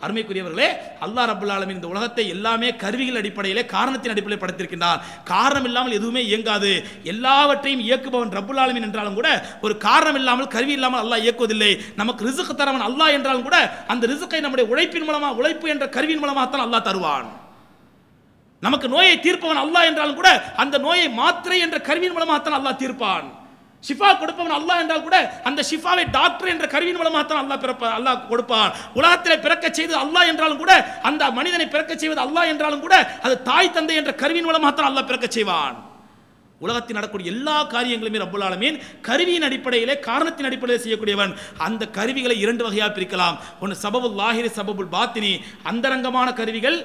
அருமைக்குரியவர்களே அல்லாஹ் ரபுல் ஆலமின் இந்த உலகத்தை எல்லாமே கருவிகள் அடிப்படையிலே காரணத்தின் அடிப்படையில் படைத்திருக்கின்றான். காரணம் இல்லாமல் எதுவுமே இயங்காது. எல்லாவற்றையும் இயக்குபவன் ரபுல் ஆலமின் என்றாலும் கூட ஒரு காரணம் இல்லாமல் கருவி இல்லாமல் அல்லாஹ் இயக்குவதில்லை. நமக்கு ரிசுக்கு தரவன் அல்லாஹ் என்றாலும் கூட அந்த ரிசுக்கை நம்முடைய உழைப்பின் மூலமாக உழைப்பு என்ற கருவியின் மூலமாகத்தான் அல்லாஹ் தருவான். நமக்கு நோயை தீர்ப்பவன் அல்லாஹ் என்றாலும் கூட அந்த நோயை மாத்திரை என்ற கருவியின் மூலமாகத்தான் அல்லாஹ் தீர்ப்பான். ஷிஃபா கொடுப்பவன் அல்லாஹ் என்றால் கூட அந்த ஷிஃபாவை டாக்டர் என்ற கருவியின் மூலமாகத்தான் அல்லாஹ் பிறப்ப அல்லாஹ் கொடுப்பான். உலகத்தில் பிறக்க செய்தது அல்லாஹ் என்றாலும் கூட அந்த மனிதனை பிறக்க செய்வது அல்லாஹ் என்றாலும் கூட அது தாய் தந்தை என்ற கருவியின் மூலமாகத்தான் அல்லாஹ் பிறக்க செய்வான். உலகத்தில் நடக்கக்கூடிய எல்லா காரியங்களுமே ரப்புல் ஆலமீன் கருவியின் அடிப்படையிலே காரணத்தின் அடிப்படையில் செய்யக்கூடியவன். அந்த கருவிகளை இரண்டு வகையாக பிரிக்கலாம். ஒன்று சபபுல் லாஹிரி சபபுல் பாத்தினி. அந்தரங்கமான கருவிகள்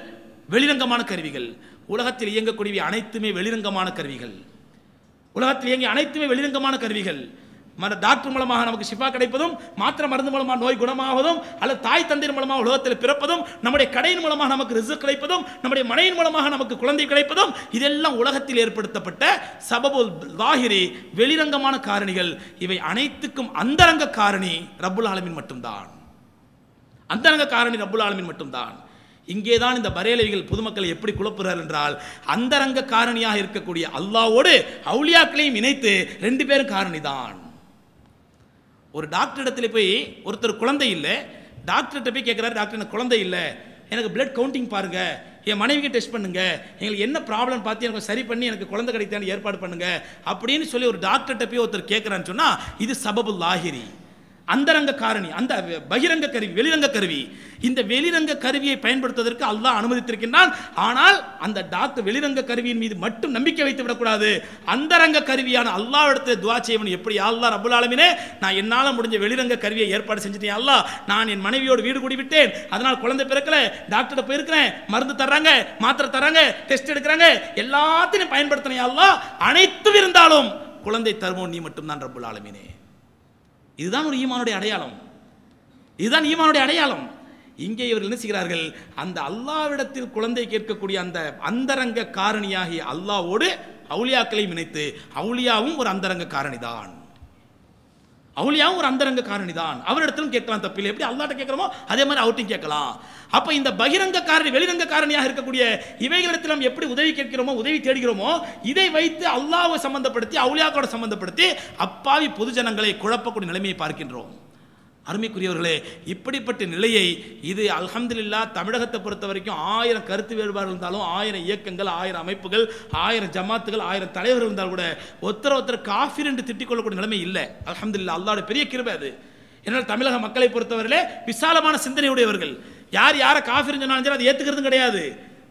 வெளிரங்கமான கருவிகள். உலகத்தில் இயங்கக்கூடிய அனைத்துமே வெளிரங்கமான கருவிகள். உலகத்தில் இயங்கிய அனைத்துமே வெளிரங்கமான கருவிகள். மன டாக்டர் மூலமாக நமக்கு ஷிஃபா கிடைப்பதும் மாத்திரை மருந்து மூலமாக நோய் குணமாவதும் அல்லது தாய் தந்தையின் மூலமாக உலகத்தில் பிறப்பதும் நம்முடைய கடையின் மூலமாக நமக்கு ரிசு கிடைப்பதும் நம்முடைய மனையின் மூலமாக நமக்கு குழந்தை கிடைப்பதும் இதெல்லாம் உலகத்தில் ஏற்படுத்தப்பட்ட சபபுல் லாஹிரி வெளிரங்கமான காரணிகள். இவை அனைத்துக்கும் அந்தரங்க காரணி ரபுல் ஆலமின் மட்டும்தான். அந்தரங்க காரணி ரபுல் ஆலமின் மட்டும்தான். இங்கே தான் இந்த பரேலவிகள் பொதுமக்களை எப்படி குழப்புறார் என்றால் அந்தரங்க காரணியாக இருக்கக்கூடிய அல்லாவோடு அவுளியாக்களையும் இணைத்து ரெண்டு பேரும் காரணி தான் ஒரு டாக்டர் இடத்துல போய் ஒருத்தர் குழந்தை இல்லை டாக்டர்கிட்ட போய் கேட்குறாரு டாக்டர் எனக்கு குழந்தை இல்லை. எனக்கு பிளட் கவுண்டிங் பாருங்கள் என் மனைவிக்கு டெஸ்ட் பண்ணுங்க. எங்களுக்கு என்ன ப்ராப்ளம் பார்த்து எனக்கு சரி பண்ணி எனக்கு குழந்தை கிடைத்தான்னு ஏற்பாடு பண்ணுங்க. அப்படின்னு சொல்லி ஒரு டாக்டர்கிட்ட போய் ஒருத்தர் கேட்குறான்னு சொன்னால் இது சபபுல் லாஹிரி. அந்தரங்க காரணி அந்த பகிரங்க கருவி வெளிரங்க கருவி. இந்த வெளிரங்க கருவியை பயன்படுத்துவதற்கு அல்லாஹ் அனுமதித்திருக்கின்றான். ஆனால் அந்த டாக்டர் வெளிரங்க கருவியின் மீது மட்டும் நம்பிக்கை வைத்து விடக்கூடாது. அந்தரங்க கருவியான அல்லாஹ் இடத்துல துவா செய்வன் எப்படி? அல்லா ரபுல் ஆலமினே நான் என்னால் முடிஞ்ச வெளிரங்க கருவியை ஏற்பாடு செஞ்சுட்டேன் அல்லாஹ். நான் என் மனைவியோடு வீடு கூடி விட்டேன் அதனால் குழந்தை பிறக்கல டாக்டர்கிட்ட போயிருக்கிறேன். மருந்து தர்றாங்க மாத்திரை தர்றாங்க டெஸ்ட் எடுக்கிறாங்க. எல்லாத்தையும் பயன்படுத்தினேன் அல்லாஹ். அனைத்தும் இருந்தாலும் குழந்தை தருமோ நீ மட்டும்தான் ரபுல் ஆலமினே. இதுதான் ஒரு ஈமானுடைய அடையாளம். இதுதான் ஈமானுடைய அடையாளம். இங்கே இவர்கள் என்ன செய்கிறார்கள்? அந்த அல்லாவிடத்தில் குழந்தை கேட்கக்கூடிய அந்த அந்தரங்க காரணியாகிய அல்லாவோடு அவுளியாக்களையும் இணைத்து அவுளியாவும் ஒரு அந்தரங்க காரணிதான். அவுளியாவும் ஒரு அந்தரங்க காரணிதான் அவரிடத்திலும் கேட்கலாம் தப்பில்லை. எப்படி அல்லாட்ட கேட்குறோமோ அதே மாதிரி அவர்கிட்டையும் கேட்கலாம். அப்போ இந்த பகிரங்க காரணி வெளிரங்க காரணியாக இருக்கக்கூடிய இவைகளிடத்தில் எப்படி உதவி கேட்கிறோமோ உதவி தேடுகிறோமோ இதை வைத்து அல்லாவை சம்பந்தப்படுத்தி அவுளியாக்களோட சம்பந்தப்படுத்தி அப்பாவி பொதுஜனங்களை குழப்பக்கூடிய நிலைமையை பார்க்கின்றோம். அருமைக்குரியவர்களே இப்படிப்பட்ட நிலையை இது அல்ஹம்துலில்லா தமிழகத்தை பொறுத்த வரைக்கும் ஆயிரம் கருத்து வேறுபாடு இருந்தாலும் ஆயிரம் இயக்கங்கள் ஆயிரம் அமைப்புகள் ஆயிரம் ஜமாத்துகள் ஆயிரம் தலைவர்கள் இருந்தால் கூட ஒருத்தர் ஒருத்தர் காஃபிர் என்று திட்டிக் கொள்ளக்கூடிய நிலைமை இல்லை. அல்ஹம்துல்லா அல்லாவோட பெரிய கிருபை அது. என்னால் தமிழக மக்களை பொறுத்தவரையிலே விசாலமான சிந்தனையுடையவர்கள். யார் யாரை காஃபிர் சொன்னாலும் சரி அதை ஏத்துக்கிறதும் கிடையாது.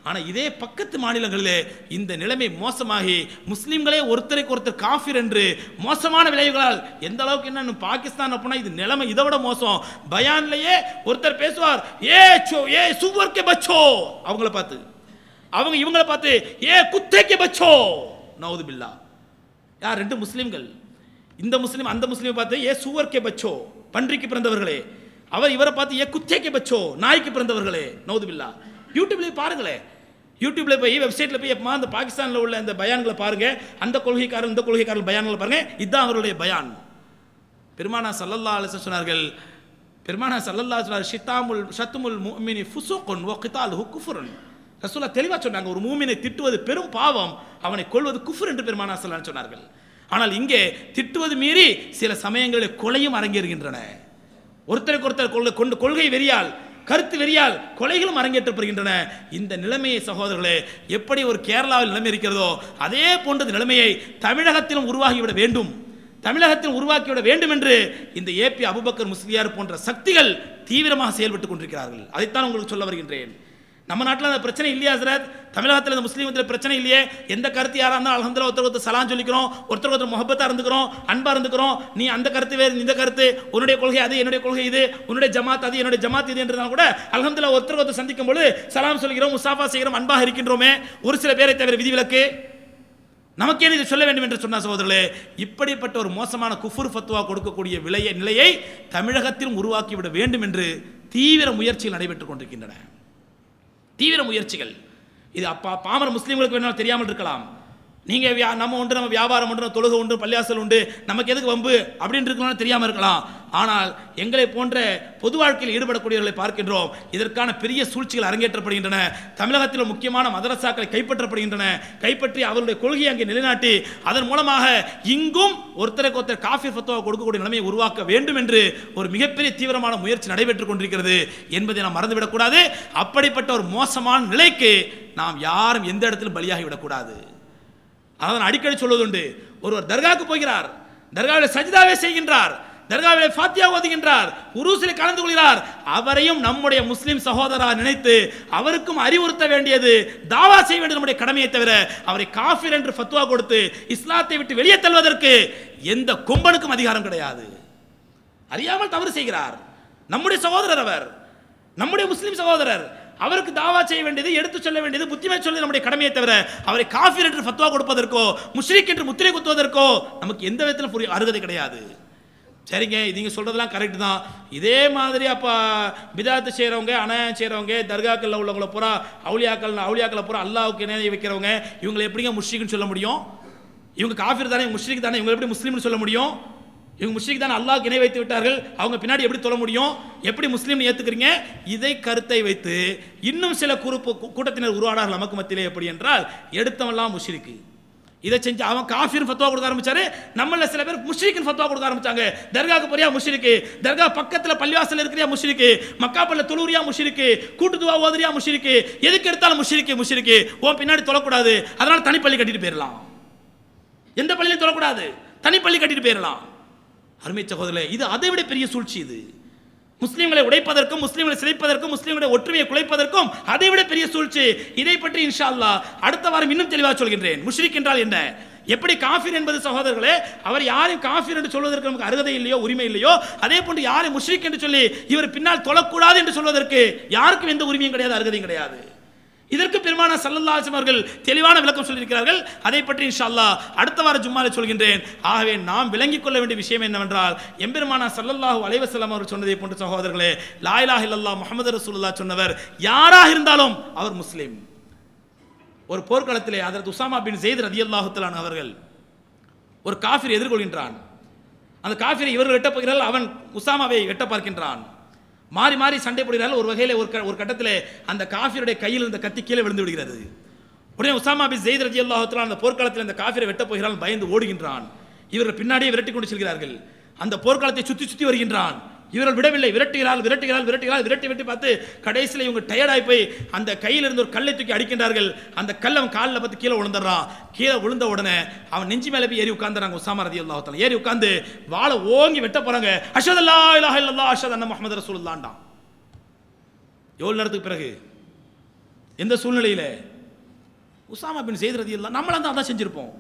ஆனால் இதே பக்கத்து மாநிலங்களிலே இந்த நிலைமை மோசமாகி முஸ்லீம்களே ஒருத்தருக்கு ஒருத்தர் காஃபிர் என்று மோசமான விளைவுகளால் எந்த அளவுக்கு என்ன பாகிஸ்தான் அப்படின்னா இது நிலைமை இதை விட மோசம். பயான்லேயே ஒருத்தர் பேசுவார் ஏ சோ ஏ சுவர்க்கே பச்சோ. அவங்கள பார்த்து. அவங்க இவங்கள பார்த்து ஏ குத்தேக்கே பச்சோ. நவுது பில்லா யார்? ரெண்டு முஸ்லீம்கள். இந்த முஸ்லீம் அந்த முஸ்லீமை பார்த்து ஏ சுவர்க்கே பச்சோ. பன்றிக்கு பிறந்தவர்களே. அவர் இவரை பார்த்து ஏ குத்தேக்கே பச்சோ. நாய்க்கு பிறந்தவர்களே. நவுது பில்லா யூடியூப்லேயே பாருங்களேன் யூடியூப்ல போய் வெப்சைட்ல போய் எப்பமா அந்த பாகிஸ்தானில் உள்ள இந்த பயான்களை பாருங்க. அந்த கொள்கைக்காரர் இந்த கொள்கைக்காரர் பயான்களை பாருங்க. இதுதான் அவருடைய பயான். பெருமானா சல்லல்லா அலிச சொன்னார்கள் பெருமானா சல்லல்லா சொன்னார் ஷித்தாமுல் ஷத்துமுல் முமினி ஃபுசுகுன் வ கிதாலுஹு குஃப்ருன். ரசூலா தெளிவாக சொன்னாங்க ஒரு மூமினை திட்டுவது பெரும் பாவம். அவனை கொள்வது குஃபுர் என்று பெருமானா சல்லான்னு சொன்னார்கள். ஆனால் இங்கே திட்டுவது மீறி சில சமயங்களில் கொலையும் அரங்கேறுகின்றன. ஒருத்தருக்கு ஒருத்தர் கொள்கை கொண்டு கொள்கை வெறியால் கருத்து வெறியால் கொலைகளும் அரங்கேற்றப்படுகின்றன. இந்த நிலைமையை சகோதரர்களே எப்படி ஒரு கேரளாவில் நிலைமை இருக்கிறதோ அதே போன்றது நிலைமையை தமிழகத்திலும் உருவாகிவிட வேண்டும். தமிழகத்தில் உருவாக்கிவிட வேண்டும் என்று இந்த ஏபி அபுபக்கர் முஸ்லியார் போன்ற சக்திகள் தீவிரமாக செயல்பட்டுக் கொண்டிருக்கிறார்கள். அதைத்தான் உங்களுக்கு சொல்ல வருகின்றேன். நம்ம நாட்டில் அந்த பிரச்சனை இல்லையா ஹசரத்? தமிழகத்தில் இந்த முஸ்லீம் பிரச்சனை இல்லையே? எந்த கருத்து யாராக இருந்தாலும் அலகந்தில் ஒருத்தர் ஒருத்தர் சலாம் சொல்லிக்கிறோம் ஒருத்தர் ஒருத்தர் முகப்பத்தாக இருந்துக்கிறோம் அன்பாக இருந்துக்கிறோம். நீ அந்த கருத்து வேறு இந்த கருத்து. உன்னுடைய கொள்கை அது என்னுடைய கொள்கை இது உன்னுடைய ஜமாத் அது என்னுடைய ஜமாத் இது என்றால் கூட அலகந்தில் ஒருத்தர் ஒருத்தர் சந்திக்கும் பொழுது சலாம் சொல்கிறோம் முசாஃபா செய்கிறோம் அன்பாக இருக்கின்றோமே. ஒரு சில பேரை தவிர விதிவிலக்கு நமக்கே இது சொல்ல வேண்டும் என்று சொன்ன சகோதரர்களே? இப்படிப்பட்ட ஒரு மோசமான குஃபுர் ஃபத்துவா கொடுக்கக்கூடிய விலைய நிலையை தமிழகத்திலும் உருவாக்கிவிட வேண்டும் என்று தீவிர முயற்சிகள் நடைபெற்றுக் கொண்டிருக்கின்றன. தீவிர முயற்சிகள். இது அப்பா பாமர முஸ்லீம்களுக்கு வேணாலும் தெரியாமல் இருக்கலாம். நீங்க வியா- நம்ம உண்டு நம்ம வியாபாரம் உண்டு நம்ம தொழுகை உண்டு பள்ளியாசல் உண்டு நமக்கு எதுக்கு வம்பு? அப்படின்னு இருக்கலாம் தெரியாமல் இருக்கலாம். ஆனால் எங்களை போன்ற பொது வாழ்க்கையில் ஈடுபடக்கூடியவர்களை பார்க்கின்றோம். இதற்கான பெரிய சூழ்ச்சிகள் அரங்கேற்றப்படுகின்றன. தமிழகத்தில் முக்கியமான மதரசாக்களை கைப்பற்றப்படுகின்றன. கைப்பற்றி அவருடைய கொள்கையை அங்கே நிலைநாட்டி அதன் மூலமாக இங்கும் ஒருத்தருக்கு ஒருத்தர் காஃபி ஃபத்துவா கொடுக்கக்கூடிய நிலைமையை உருவாக்க வேண்டும் என்று ஒரு மிகப்பெரிய தீவிரமான முயற்சி நடைபெற்றுக் கொண்டிருக்கிறது என்பதை நாம் மறந்துவிடக்கூடாது அப்படிப்பட்ட ஒரு மோசமான நிலைக்கு நாம் யாரும் எந்த இடத்திலும் பலியாகி விடக்கூடாது அதான் அடிக்கடி சொல்வதுண்டு. ஒருவர் தர்காவுக்கு போகிறார். தர்காவில் சஜிதாவே செய்கின்றார். தர்காவில் ஃபாத்தியா ஓதுகின்றார். உருசில் கலந்து கொள்கிறார். அவரையும் நம்முடைய முஸ்லிம் சகோதரா நினைத்து அவருக்கும் அறிவுறுத்த வேண்டியது தாவா செய்ய வேண்டிய நம்முடைய கடமையை தவிர அவரை காஃபிர் என்று ஃபத்வா கொடுத்து இஸ்லாத்தை விட்டு வெளியே தள்ளுவதற்கு எந்த கொம்பனுக்கும் அதிகாரம் கிடையாது. அறியாமல் தவறு செய்கிறார். நம்முடைய சகோதரர் அவர். நம்முடைய முஸ்லிம் சகோதரர். அவருக்கு தாவா செய்ய வேண்டியது எடுத்து சொல்ல வேண்டியது புத்திமை சொல்லி நம்முடைய கடமையை தவிர அவரை காஃபிர் என்று ஃபத்வா கொடுப்பதற்கோ முஷ்ரிக் என்று முத்திரை குத்துவதற்கோ நமக்கு எந்த விதத்தில் புரிய அருகதை கிடையாது. சரிங்க நீங்கள் சொல்கிறதெல்லாம் கரெக்டு தான். இதே மாதிரி அப்போ பிதாத்து செய்கிறவங்க அனாயம் செய்கிறவங்க தர்காக்களில் உள்ளவங்கள பூரா அவுளியாக்கள் அவுளியாக்களை பூரா அல்லாவுக்கு இணைய வைக்கிறவங்க இவங்களை எப்படிங்க முஷ்ரிக்குன்னு சொல்ல முடியும்? இவங்க காஃபிர் தானே முஷ்ரிக் தானே இவங்க எப்படி முஸ்லீம்னு சொல்ல முடியும்? இவங்க முஷ்ரிக் தான் அல்லாஹ் இணை வைத்து விட்டார்கள். அவங்க பின்னாடி எப்படி சொல்ல முடியும்? எப்படி முஸ்லீம் ஏற்றுக்கிறீங்க இதை கருத்தை வைத்து இன்னும் சில குறுப்பு கூட்டத்தினர் உருவானார்கள் நமக்கு மத்தியிலே எப்படி என்றால் எடுத்தவெல்லாம் முஷ்ரிக்கு. இதை செஞ்சு அவன் காஃபிர் ஃபத்வா கொடுக்க ஆரம்பிச்சாரு. நம்மள சில பேர் முஷ்ரிக்கின் ஃபத்வா கொடுக்க ஆரம்பிச்சாங்க. தர்காக்கு போறியா முஷ்ரிக்கு? தர்கா பக்கத்தில் பள்ளிவாசல் இருக்கிறியா முஷ்ரிக்கு? மக்காப்பல்ல தொழுறியா முஷ்ரிக்கு? கூட்டுதுவா ஓதுறியா முஷ்ரிக்கு? எதுக்கு எடுத்தாலும் முஷ்ரிக்கு முஷ்ரிக்கு. உன் பின்னாடி தொழக்கூடாது. அதனால தனிப்பள்ளி கட்டிட்டு போயிடலாம் எந்த பள்ளியிலும் தொழக்கூடாது. தனிப்பள்ளி கட்டிட்டு போயிடலாம் அருமை சகோதரர்களே இது அதை விட பெரிய சூழ்ச்சி இது. முஸ்லீம்களை உடைப்பதற்கும் முஸ்லீம்களை சிதைப்பதற்கும் முஸ்லீம்களை ஒற்றுமையை குலைப்பதற்கும் அதை விட பெரிய சூழ்ச்சி. இதை பற்றி இன்ஷா அல்லாஹ் அடுத்த வாரம் இன்னும் தெளிவாக சொல்கின்றேன். முஷ்ரிக் என்றால் என்ன? எப்படி காஃபிர் என்பது சகோதரர்களே அவர் யாரையும் காஃபிர் என்று சொல்வதற்கு நமக்கு அருகதை இல்லையோ உரிமை இல்லையோ அதே போன்று யாரை முஷ்ரிக் என்று சொல்லி இவர் பின்னால் தொழக்கூடாது என்று சொல்வதற்கு யாருக்கும் எந்த உரிமையும் கிடையாது அருகதையும் கிடையாது. இதற்கு பெருமான சல்லல்லாசம் அவர்கள் தெளிவான விளக்கம் சொல்லியிருக்கிறார்கள். அதை பற்றி இன்ஷா அடுத்த வார ஜும்மாவில் சொல்கின்றேன். ஆகவே நாம் விளங்கிக் கொள்ள வேண்டிய விஷயம் என்னவென்றால் எம்பெருமானா சல்லல்லாஹு அலைவசல்லாம் அவர் சொன்னதை போன்ற சகோதரர்களே லாயிலா இல்லல்லா முகமது ரசூல்லா சொன்னவர் யாராக இருந்தாலும் அவர் முஸ்லீம். ஒரு போர்க்களத்திலே அதற்கு உசாமா பின் ஜெயித் ரதி அல்லாஹுத்தலான் அவர்கள் ஒரு காஃபிரை எதிர்கொள்கின்றான். அந்த காஃபிரை இவர்கள் வெட்டப் போகிறார்கள் அவன் உசாமாவை வெட்ட பார்க்கின்றான். மாறி மாறி சண்டை போடுகிறார்கள். ஒரு வகையில் ஒரு ஒரு கட்டத்தில் அந்த காஃபியருடைய கையில் இருந்த கத்தி கீழே விழுந்து விடுகிறது. உடனே உசாமா பி ஜெயித் ரஜி அல்லாஹத்தில் அந்த போர்க்காலத்தில் அந்த காஃபியரை வெட்ட போகிறான் பயந்து ஓடுகின்றான். இவர்கள் பின்னாடியே விரட்டி கொண்டு செல்கிறார்கள். அந்த போர்க்களத்தை சுற்றி சுற்றி வருகின்றான். இவர்கள் விடவில்லை. விரட்டுகிறாள் விரட்டுகிறாள் விரட்டுகிறாள் விரட்டி விரட்டி பார்த்து கடைசியில் இவங்க டயர்டாகி போய் அந்த கையில் இருந்து ஒரு கல்லை தூக்கி அடிக்கின்றார்கள். அந்த கல் அவன் காலில் பார்த்து கீழே விழுந்துடுறான் கீழே விழுந்த உடனே அவன் நெஞ்சு மேலே போய் ஏறி உட்காந்துறாங்க உசாமா ரதி அல்லாஹத்தில் ஏறி உட்காந்து வாழை ஓங்கி வெட்ட போகிறாங்க அஷத் அல்லா இலாஹ இல்லா அஷத் அண்ணா முகமது ரசூல்லாண்டான் எவ்வளோ நேரத்துக்கு பிறகு? எந்த சூழ்நிலையில்? உசாமா பின் செய்து ரதி இல்லை நம்மளாம் தான் அதான் செஞ்சுருப்போம்.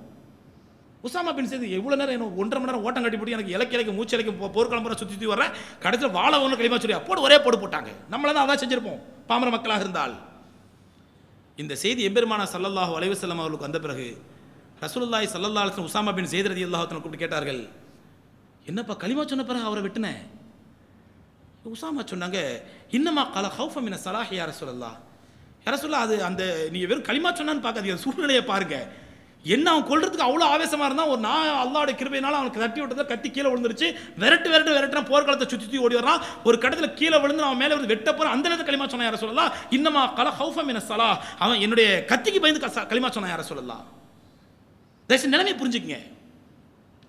உசாமா பின் செய்து எவ்வளோ நேரம் என்ன ஒன்றரை மணி நேரம் ஓட்டம் கட்டி போட்டு எனக்கு இலக்கு இலக்கு மூச்சு இலக்கு போ- போர்க்களம் சுற்றி சுற்றி வர்றேன். கடைசியில் வாழ ஒன்று களிமா சொல்லி போடு ஒரே போடு போட்டாங்க. நம்மள தான் அதான் செஞ்சிருப்போம். பாமர மக்களாக இருந்தால். இந்த செய்தி எம்பெருமானா சல்லல்லாஹு அலைஹி செல்லம் அவர்களுக்கு வந்த பிறகு ரசூலுல்லாய் ஸல்லல்லாஹு அலைஹி உசாமா பின் செய்தி ரதி அல்லாஹ் கூப்பிட்டு கேட்டார்கள் என்னப்பா களிமா சொன்ன பிறகு அவரை விட்டுனேன் உசாமா சொன்னாங்க இன்னமா கல ஹவுஃபம் என்ன சலாஹியா ரசூலல்லா சொல்லலாம் யார சொல்ல அது அந்த நீங்கள் வெறும் களிமா சொன்னான்னு பார்க்காதீங்க அந்த சூழ்நிலையை பாருங்கள் என்ன அவன் கொள்றதுக்கு அவ்வளோ ஆவேசமாக இருந்தால் ஒரு நான் அல்லாவுடைய கிருபையினால அவனுக்கு தட்டி விட்டதை கத்தி கீழே விழுந்துருச்சு. விரட்டு விரட்டு விரட்டுனா போர்க்களத்தை சுற்றி சுற்றி ஓடி வரான் ஒரு கடத்தில் கீழே விழுந்து அவன் மேலே வந்து வெட்ட போறான் அந்த நேரத்தில் களிமா சொன்னா யார சொல்லலாம் இன்னமா கல ஹவுஃப என சலா. அவன் என்னுடைய கத்திக்கு பயந்து களிமா சொன்னா யார சொல்லலாம் தயவுசெய்து நிலைமையை புரிஞ்சுக்கங்க.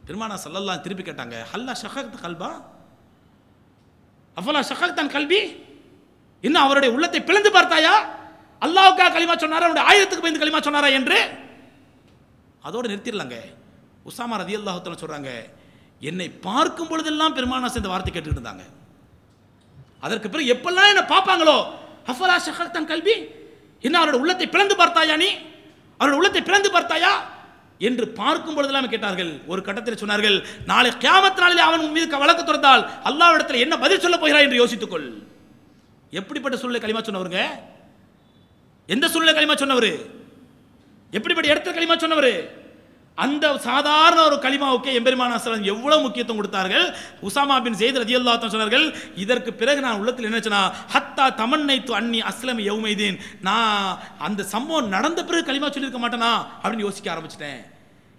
பெருமானா சல்லல்லாம் திருப்பி கேட்டாங்க ஹல்லா ஷஹத் கல்பா? அவ்வளோ ஷஹக் தான் கல்வி இன்னும் அவருடைய உள்ளத்தை பிளந்து பார்த்தாயா? அல்லாவுக்கா களிமா சொன்னாரா? அவருடைய ஆயுதத்துக்கு பயந்து களிமா சொன்னாரா? என்று அதோடு நிறுத்திடலாங்க. உசாமா ரதி அல்லாஹத்தில் சொல்கிறாங்க என்னை பார்க்கும் பொழுதெல்லாம் பெருமானாஸ் இந்த வார்த்தை கேட்டுக்கிட்டு இருந்தாங்க. அதற்கு பிறகு எப்பெல்லாம் என்னை பார்ப்பாங்களோ அஃபலா ஷஹக் தன் கல்வி என்ன அவரோட உள்ளத்தை பிளந்து பார்த்தாயா நீ? அவரோட உள்ளத்தை பிளந்து பார்த்தாயா? என்று பார்க்கும் பொழுதெல்லாம் கேட்டார்கள். ஒரு கட்டத்தில் சொன்னார்கள் நாளை கியாமத் நாளிலே அவன் மீது வழக்கு தொடர்ந்தால் அல்லாவிடத்தில் என்ன பதில் சொல்ல போகிறாய் என்று யோசித்துக்கொள். எப்படிப்பட்ட சூழ்நிலை களிமா சொன்னவருங்க? எந்த சூழ்நிலை களிமா சொன்னவர்? எப்படிப்பட்ட இடத்துல களிமா சொன்னவர்? அந்த சாதாரண ஒரு களிமாவுக்கு எம்பெருமான அஸ்லாம் எவ்வளவு முக்கியத்துவம் கொடுத்தார்கள்? உசாமா பின் ரதி ரதியல்லா சொன்னார்கள் இதற்கு பிறகு நான் உள்ளத்தில் என்ன ஹத்தா ஹத்தா து அன்னி அஸ்லம் எவ்மைதீன் நான் அந்த சம்பவம் நடந்த பிறகு களிமா சொல்லியிருக்க மாட்டேனா? அப்படின்னு யோசிக்க ஆரம்பிச்சிட்டேன்.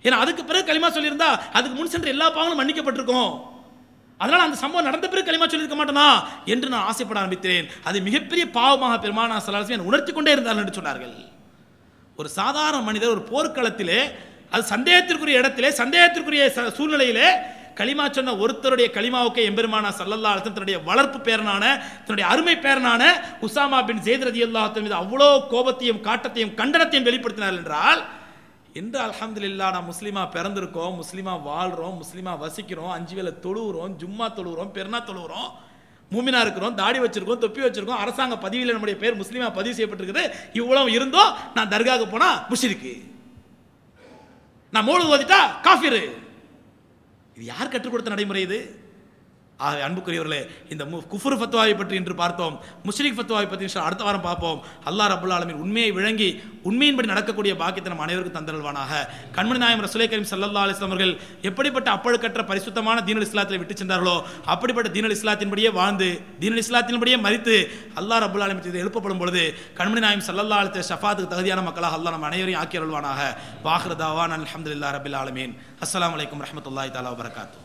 ஏன்னா அதுக்கு பிறகு களிமா சொல்லியிருந்தா அதுக்கு முன் சென்ற எல்லா பாவங்களும் மன்னிக்கப்பட்டிருக்கும். அதனால் அந்த சம்பவம் நடந்த பிறகு களிமா சொல்லியிருக்க மாட்டேனா? என்று நான் ஆசைப்பட ஆரம்பித்தேன். அது மிகப்பெரிய பாவமாக பெருமானா சலாசம் உணர்த்தி கொண்டே இருந்தார்கள் என்று சொன்னார்கள். ஒரு சாதாரண மனிதர் ஒரு போர்க்களத்திலே அது சந்தேகத்திற்குரிய இடத்திலே சந்தேகத்திற்குரிய ச- சூழ்நிலையிலே களிமா சொன்ன ஒருத்தருடைய களிமாவுக்கு எம்பெருமானா சல்லல்லா தன்னுடைய வளர்ப்பு பேரனான தன்னுடைய அருமை பேரனான உசாமா பின் ஜெய்தரதி அல்லாஹத்தின் மீது அவ்வளோ கோபத்தையும் காட்டத்தையும் கண்டனத்தையும் வெளிப்படுத்தினார் என்றால் இன்று அல்ஹம்துலில்லாஹ் நான் முஸ்லீமாக பிறந்திருக்கோம் முஸ்லீமாக வாழ்கிறோம் முஸ்லீமாக வசிக்கிறோம் அஞ்சு வேலை தொழுகிறோம் ஜும்மா தொழுகிறோம் பெருனா தொழுகிறோம் மூமினா இருக்கிறோம் தாடி வச்சிருக்கோம் தொப்பி வச்சிருக்கோம். அரசாங்க பதிவில் நம்முடைய பேர் முஸ்லீமா பதிவு செய்யப்பட்டிருக்குது. இவ்வளவு இருந்தோம் நான் தர்காவுக்கு போனா முஷிருக்கு. நான் மூணு ஓதிட்டா காஃபிரு. இது யார் கற்றுக் கொடுத்த நடைமுறை இது? ஆகவே அன்புக்குரியவர்களே இந்த மு- குஃபுர் ஃபத்வாவை பற்றி இன்று பார்த்தோம். முஸ்லீக் ஃபத்வாவை பற்றி அடுத்த வாரம் பார்ப்போம். அல்லாஹ் ரபுல் ஆலமின் உண்மையை விளங்கி உண்மையின்படி நடக்கக்கூடிய பாக்கியத்தை நம் அனைவருக்கும் தந்தல்வானாக கண்மணி நாயம் ரசுலை கரீம் சல்லா அலிஸ்லாம் அவர்கள் எப்படிப்பட்ட அப்பழுக்கற்ற பரிசுத்தமான தீனல் இஸ்லாத்தில் விட்டு சென்றார்களோ அப்படிப்பட்ட தீனல் இஸ்லாத்தின்படியே வாழ்ந்து தீனல் இஸ்லாத்தின்படியே மறித்து அல்லாஹ் ரபுல் ஆலமின் இது எழுப்பப்படும் பொழுது கண்மணி நாயம் சல்லா அலித்த ஷஃபாத்துக்கு தகுதியான மக்களாக அல்லாஹ் நம்ம அனைவரையும் ஆக்கி அருள்வானாக. வாஹ்ரதாவான் அலமதுல்லா ரபில் ஆலமீன். அஸ்லாம் அலைக்கும் ரஹ்மத்துல்லாஹி தாலா வபரகாத்துஹு.